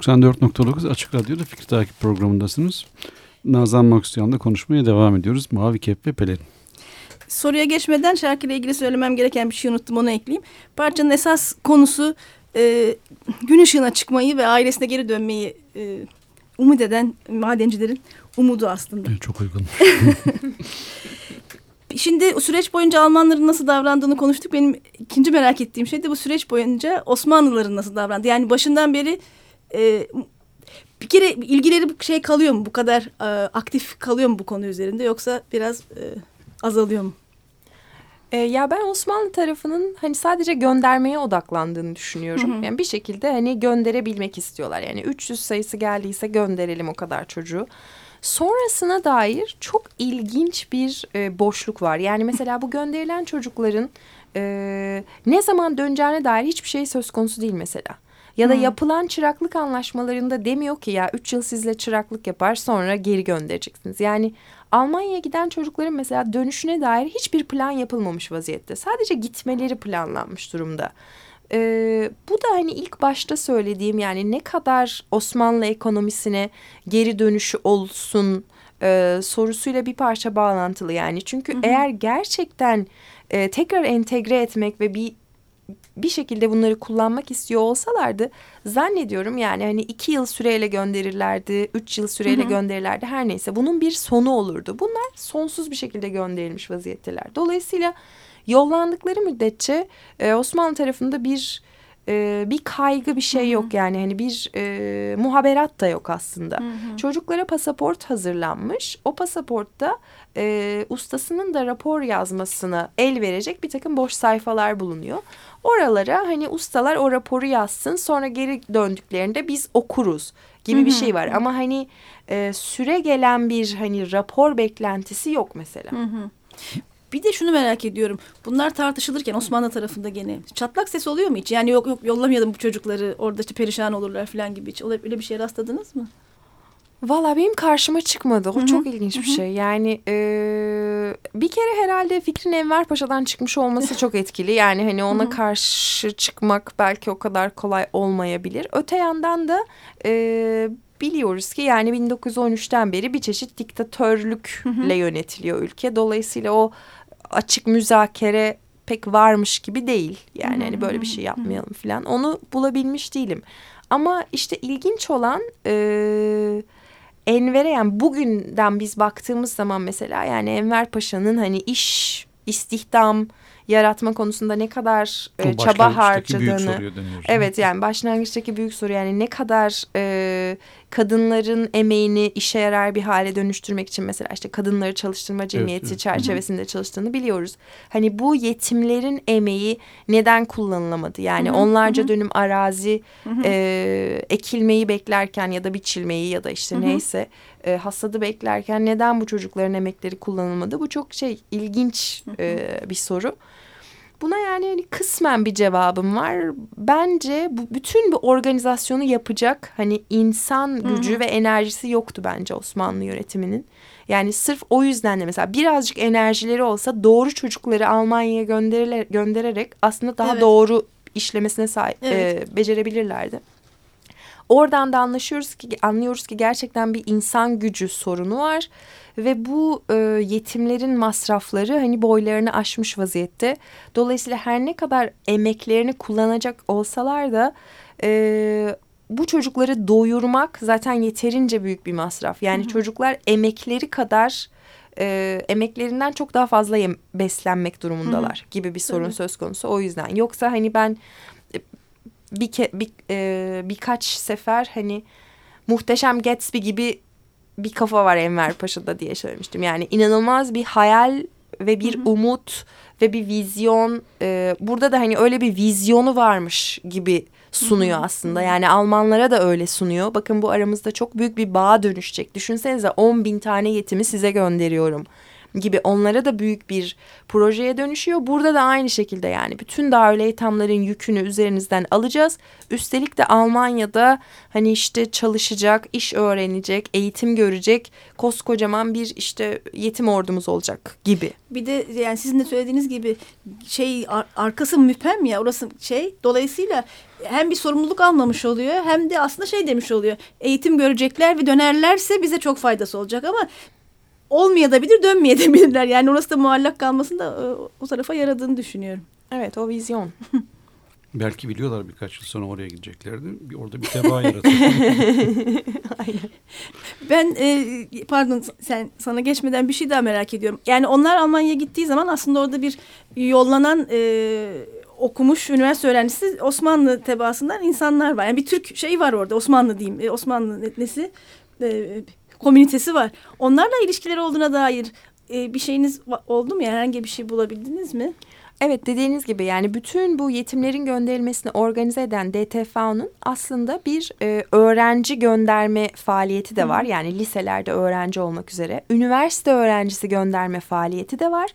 Speaker 2: 94.9 Açık Radyo'da Fikir Takip programındasınız. Nazan Maksutyan'la konuşmaya devam ediyoruz. Mavi Kep ve Pelerin.
Speaker 1: Soruya geçmeden şarkıyla ilgili söylemem gereken bir şey unuttum onu ekleyeyim. Parçanın esas konusu e, gün ışığına çıkmayı ve ailesine geri dönmeyi e, umut eden madencilerin umudu aslında.
Speaker 2: Çok uygun. <laughs>
Speaker 1: Şimdi süreç boyunca Almanların nasıl davrandığını konuştuk. Benim ikinci merak ettiğim şey de bu süreç boyunca Osmanlıların nasıl davrandı. Yani başından beri e, bir kere ilgileri şey kalıyor mu? Bu kadar e, aktif kalıyor mu bu konu üzerinde yoksa biraz e, azalıyor mu?
Speaker 3: E, ya ben Osmanlı tarafının hani sadece göndermeye odaklandığını düşünüyorum. Hı hı. Yani bir şekilde hani gönderebilmek istiyorlar. Yani 300 sayısı geldiyse gönderelim o kadar çocuğu. Sonrasına dair çok ilginç bir e, boşluk var. Yani mesela bu gönderilen çocukların e, ne zaman döneceğine dair hiçbir şey söz konusu değil mesela. Ya da hmm. yapılan çıraklık anlaşmalarında demiyor ki ya üç yıl sizle çıraklık yapar sonra geri göndereceksiniz. Yani Almanya'ya giden çocukların mesela dönüşüne dair hiçbir plan yapılmamış vaziyette. Sadece gitmeleri planlanmış durumda. Ee, bu da hani ilk başta söylediğim yani ne kadar Osmanlı ekonomisine geri dönüşü olsun e, sorusuyla bir parça bağlantılı yani. Çünkü hı hı. eğer gerçekten e, tekrar entegre etmek ve bir bir şekilde bunları kullanmak istiyor olsalardı zannediyorum yani hani iki yıl süreyle gönderirlerdi, üç yıl süreyle hı hı. gönderirlerdi her neyse bunun bir sonu olurdu. Bunlar sonsuz bir şekilde gönderilmiş vaziyetteler. Dolayısıyla yollandıkları müddetçe e, Osmanlı tarafında bir e, bir kaygı bir şey yok yani hani bir e, muhaberat da yok aslında. Hı hı. Çocuklara pasaport hazırlanmış. O pasaportta e, ustasının da rapor yazmasına el verecek bir takım boş sayfalar bulunuyor. Oralara hani ustalar o raporu yazsın sonra geri döndüklerinde biz okuruz gibi hı hı. bir şey var. Ama hani e, süre gelen bir hani rapor beklentisi yok mesela. Hı hı.
Speaker 1: Bir de şunu merak ediyorum. Bunlar tartışılırken Osmanlı tarafında gene çatlak ses oluyor mu hiç? Yani yok yok yollamayalım bu çocukları orada işte perişan olurlar falan gibi hiç. Öyle bir şeye rastladınız mı?
Speaker 3: Valla benim karşıma çıkmadı. O Hı -hı. çok ilginç bir şey. Yani e, bir kere herhalde fikrin Enver Paşa'dan çıkmış olması çok etkili. Yani hani ona Hı -hı. karşı çıkmak belki o kadar kolay olmayabilir. Öte yandan da e, biliyoruz ki yani 1913'ten beri bir çeşit diktatörlükle yönetiliyor ülke. Dolayısıyla o açık müzakere pek varmış gibi değil. Yani hani böyle bir şey yapmayalım falan. Onu bulabilmiş değilim. Ama işte ilginç olan e, Enver'e yani bugünden biz baktığımız zaman mesela yani Enver Paşa'nın hani iş, istihdam, yaratma konusunda ne kadar e, çaba harcadığını. Evet yani başlangıçtaki büyük soru yani ne kadar e, kadınların emeğini işe yarar bir hale dönüştürmek için mesela işte kadınları çalıştırma cemiyeti evet, evet. çerçevesinde çalıştığını biliyoruz. Hani bu yetimlerin emeği neden kullanılamadı? Yani Hı -hı. onlarca Hı -hı. dönüm arazi Hı -hı. E, ekilmeyi beklerken ya da biçilmeyi ya da işte Hı -hı. neyse e, hasadı beklerken neden bu çocukların emekleri kullanılmadı? Bu çok şey ilginç e, bir soru. Buna yani hani kısmen bir cevabım var. Bence bu bütün bu organizasyonu yapacak hani insan gücü Hı -hı. ve enerjisi yoktu bence Osmanlı yönetiminin. Yani sırf o yüzden de mesela birazcık enerjileri olsa doğru çocukları Almanya'ya göndererek aslında daha evet. doğru işlemesine sahip evet. e, becerebilirlerdi. Oradan da anlaşıyoruz ki anlıyoruz ki gerçekten bir insan gücü sorunu var ve bu e, yetimlerin masrafları hani boylarını aşmış vaziyette. Dolayısıyla her ne kadar emeklerini kullanacak olsalar da e, bu çocukları doyurmak zaten yeterince büyük bir masraf. Yani hı hı. çocuklar emekleri kadar e, emeklerinden çok daha fazla yem, beslenmek durumundalar hı hı. gibi bir sorun Tabii. söz konusu. O yüzden yoksa hani ben bir, ke, bir e, birkaç sefer hani muhteşem Gatsby gibi bir kafa var Enver Paşa'da diye söylemiştim. Yani inanılmaz bir hayal ve bir hı hı. umut ve bir vizyon. E, burada da hani öyle bir vizyonu varmış gibi sunuyor hı hı. aslında. Yani Almanlara da öyle sunuyor. Bakın bu aramızda çok büyük bir bağ dönüşecek. Düşünsenize 10 bin tane yetimi size gönderiyorum. Gibi onlara da büyük bir projeye dönüşüyor. Burada da aynı şekilde yani bütün Darül Eytamların yükünü üzerinizden alacağız. Üstelik de Almanya'da hani işte çalışacak, iş öğrenecek, eğitim görecek koskocaman bir işte yetim ordumuz olacak gibi.
Speaker 1: Bir de yani sizin de söylediğiniz gibi şey ar arkası müphem ya orası şey dolayısıyla hem bir sorumluluk almamış oluyor hem de aslında şey demiş oluyor eğitim görecekler ve dönerlerse bize çok faydası olacak ama olmayabilir dönmeyebilirler yani orası da muallak kalmasın da e, o tarafa yaradığını düşünüyorum.
Speaker 3: Evet o vizyon. <laughs>
Speaker 2: Belki biliyorlar birkaç yıl sonra oraya gideceklerdi. Bir, orada bir tebaa yaratır. <laughs>
Speaker 1: Ben e, pardon sen sana geçmeden bir şey daha merak ediyorum. Yani onlar Almanya'ya gittiği zaman aslında orada bir yollanan e, okumuş üniversite öğrencisi Osmanlı tebaasından insanlar var. Yani bir Türk şey var orada Osmanlı diyeyim. E, Osmanlı nesi? E, komünitesi var. Onlarla ilişkileri olduğuna dair e, bir şeyiniz oldu mu? Herhangi bir şey bulabildiniz mi?
Speaker 3: Evet dediğiniz gibi yani bütün bu yetimlerin gönderilmesini organize eden DTFA'nın aslında bir e, öğrenci gönderme faaliyeti de var. Hı. Yani liselerde öğrenci olmak üzere. Üniversite öğrencisi gönderme faaliyeti de var.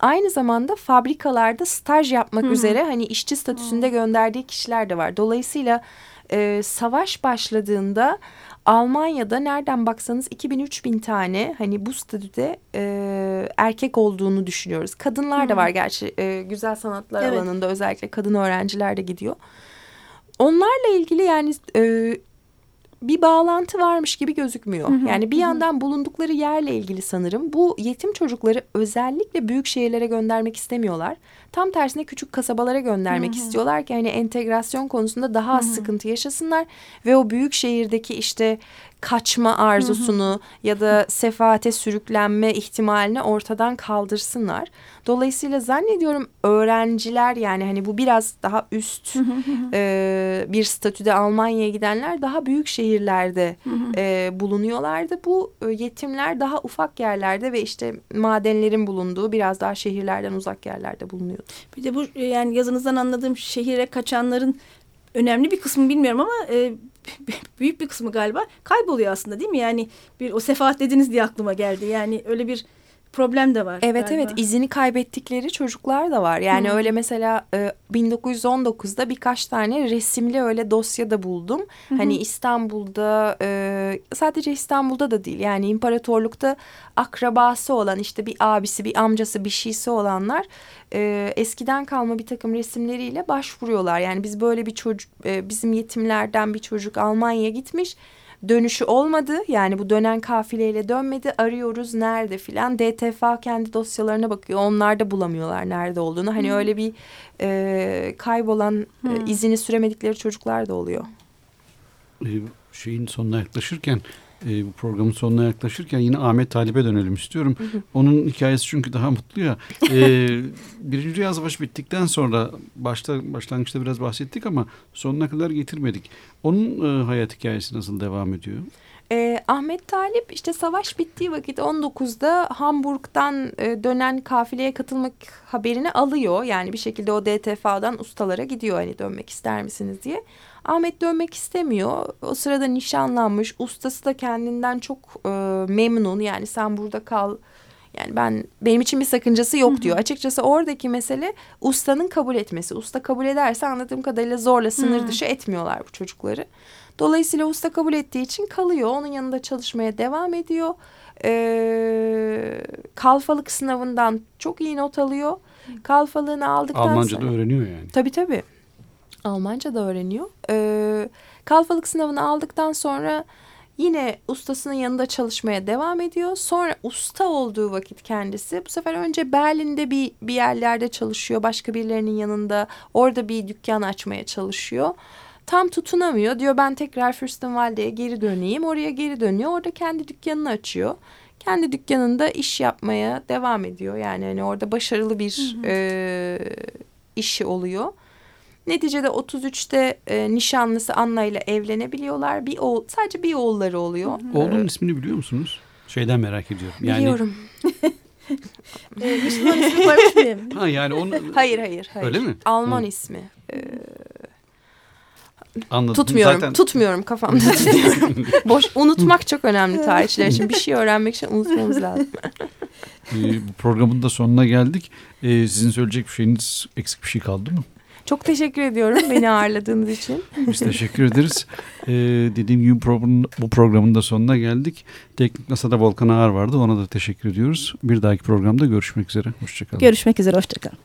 Speaker 3: Aynı zamanda fabrikalarda staj yapmak Hı. üzere hani işçi statüsünde Hı. gönderdiği kişiler de var. Dolayısıyla e, savaş başladığında Almanya'da nereden baksanız 2000-3000 tane hani bu statüde e, erkek olduğunu düşünüyoruz. Kadınlar da var gerçi e, güzel sanatlar evet. alanında özellikle kadın öğrenciler de gidiyor. Onlarla ilgili yani e, bir bağlantı varmış gibi gözükmüyor. Hı hı, yani bir yandan bulundukları yerle ilgili sanırım bu yetim çocukları özellikle büyük şehirlere göndermek istemiyorlar. Tam tersine küçük kasabalara göndermek hı hı. istiyorlar ki hani entegrasyon konusunda daha az hı hı. sıkıntı yaşasınlar ve o büyük şehirdeki işte kaçma arzusunu hı hı. ya da sefaate sürüklenme ihtimalini ortadan kaldırsınlar. Dolayısıyla zannediyorum öğrenciler yani hani bu biraz daha üst e, bir statüde Almanya'ya gidenler daha büyük şehirlerde e, bulunuyorlardı. Bu e, yetimler daha ufak yerlerde ve işte madenlerin bulunduğu biraz daha şehirlerden uzak yerlerde bulunuyordu.
Speaker 1: Bir de bu e, yani yazınızdan anladığım şehire kaçanların önemli bir kısmı bilmiyorum ama e, <laughs> büyük bir kısmı galiba kayboluyor aslında değil mi? Yani bir o sefahat dediniz diye aklıma geldi. Yani öyle bir problem de var.
Speaker 3: Evet galiba. evet izini kaybettikleri çocuklar da var. Yani hmm. öyle mesela e, 1919'da birkaç tane resimli öyle dosya da buldum. Hmm. Hani İstanbul'da e, sadece İstanbul'da da değil yani imparatorlukta akrabası olan işte bir abisi bir amcası bir şeysi olanlar e, eskiden kalma bir takım resimleriyle başvuruyorlar. Yani biz böyle bir çocuk e, bizim yetimlerden bir çocuk Almanya'ya gitmiş dönüşü olmadı. Yani bu dönen kafileyle dönmedi. Arıyoruz nerede filan. DTFA kendi dosyalarına bakıyor. Onlar da bulamıyorlar nerede olduğunu. Hani hmm. öyle bir e, kaybolan hmm. e, izini süremedikleri çocuklar da oluyor.
Speaker 2: Ee, şeyin sonuna yaklaşırken e, bu programın sonuna yaklaşırken yine Ahmet Talip'e dönelim istiyorum. Onun hikayesi çünkü daha mutlu ya. E, <laughs> Birinci Dünya Savaşı bittikten sonra başta başlangıçta biraz bahsettik ama sonuna kadar getirmedik. Onun e, hayat hikayesi nasıl devam ediyor?
Speaker 3: E, Ahmet Talip işte savaş bittiği vakit 19'da Hamburg'dan e, dönen kafileye katılmak haberini alıyor. Yani bir şekilde o DTFA'dan ustalara gidiyor hani dönmek ister misiniz diye. Ahmet dönmek istemiyor. O sırada nişanlanmış. Ustası da kendinden çok e, memnun. Yani sen burada kal. Yani ben benim için bir sakıncası yok diyor. Açıkçası oradaki mesele ustanın kabul etmesi. Usta kabul ederse anladığım kadarıyla zorla sınır dışı etmiyorlar bu çocukları. Dolayısıyla usta kabul ettiği için kalıyor. Onun yanında çalışmaya devam ediyor. Ee, kalfalık sınavından çok iyi not alıyor. Kalfalığını aldıktan
Speaker 2: Almanca
Speaker 3: sonra...
Speaker 2: da öğreniyor yani.
Speaker 3: Tabii tabii. Almanca da öğreniyor. Ee, kalfalık sınavını aldıktan sonra yine ustasının yanında çalışmaya devam ediyor. Sonra usta olduğu vakit kendisi bu sefer önce Berlin'de bir, bir yerlerde çalışıyor. Başka birilerinin yanında orada bir dükkan açmaya çalışıyor. Tam tutunamıyor. Diyor ben tekrar Fürstenwalde'ye geri döneyim. Oraya geri dönüyor. Orada kendi dükkanını açıyor. Kendi dükkanında iş yapmaya devam ediyor. Yani hani orada başarılı bir hı hı. E, işi oluyor. Neticede 33'te e, nişanlısı Anna ile evlenebiliyorlar. Bir oğul, sadece bir oğulları oluyor.
Speaker 2: Oğlunun ismini biliyor musunuz? Şeyden merak ediyorum.
Speaker 3: Yani... Biliyorum. <laughs>
Speaker 1: Müslüman ismi koymuş muyum?
Speaker 2: Ha yani onu...
Speaker 3: Hayır hayır. hayır.
Speaker 2: Öyle mi?
Speaker 3: Alman Hı. ismi. Ee,
Speaker 2: Anladım.
Speaker 3: Tutmuyorum. Zaten... Tutmuyorum kafamda <laughs> tutuyorum. Boş unutmak çok önemli tarihçiler için. Bir şey öğrenmek için unutmamız lazım. <laughs>
Speaker 2: E, bu programın da sonuna geldik. E, sizin söyleyecek bir şeyiniz eksik bir şey kaldı mı?
Speaker 3: Çok teşekkür ediyorum beni <laughs> ağırladığınız için.
Speaker 2: Biz teşekkür ederiz. Ee, dediğim gibi program, bu programın da sonuna geldik. Teknik Masa'da Volkan Ağar vardı. Ona da teşekkür ediyoruz. Bir dahaki programda görüşmek üzere. Hoşçakalın.
Speaker 1: Görüşmek üzere. Hoşçakalın.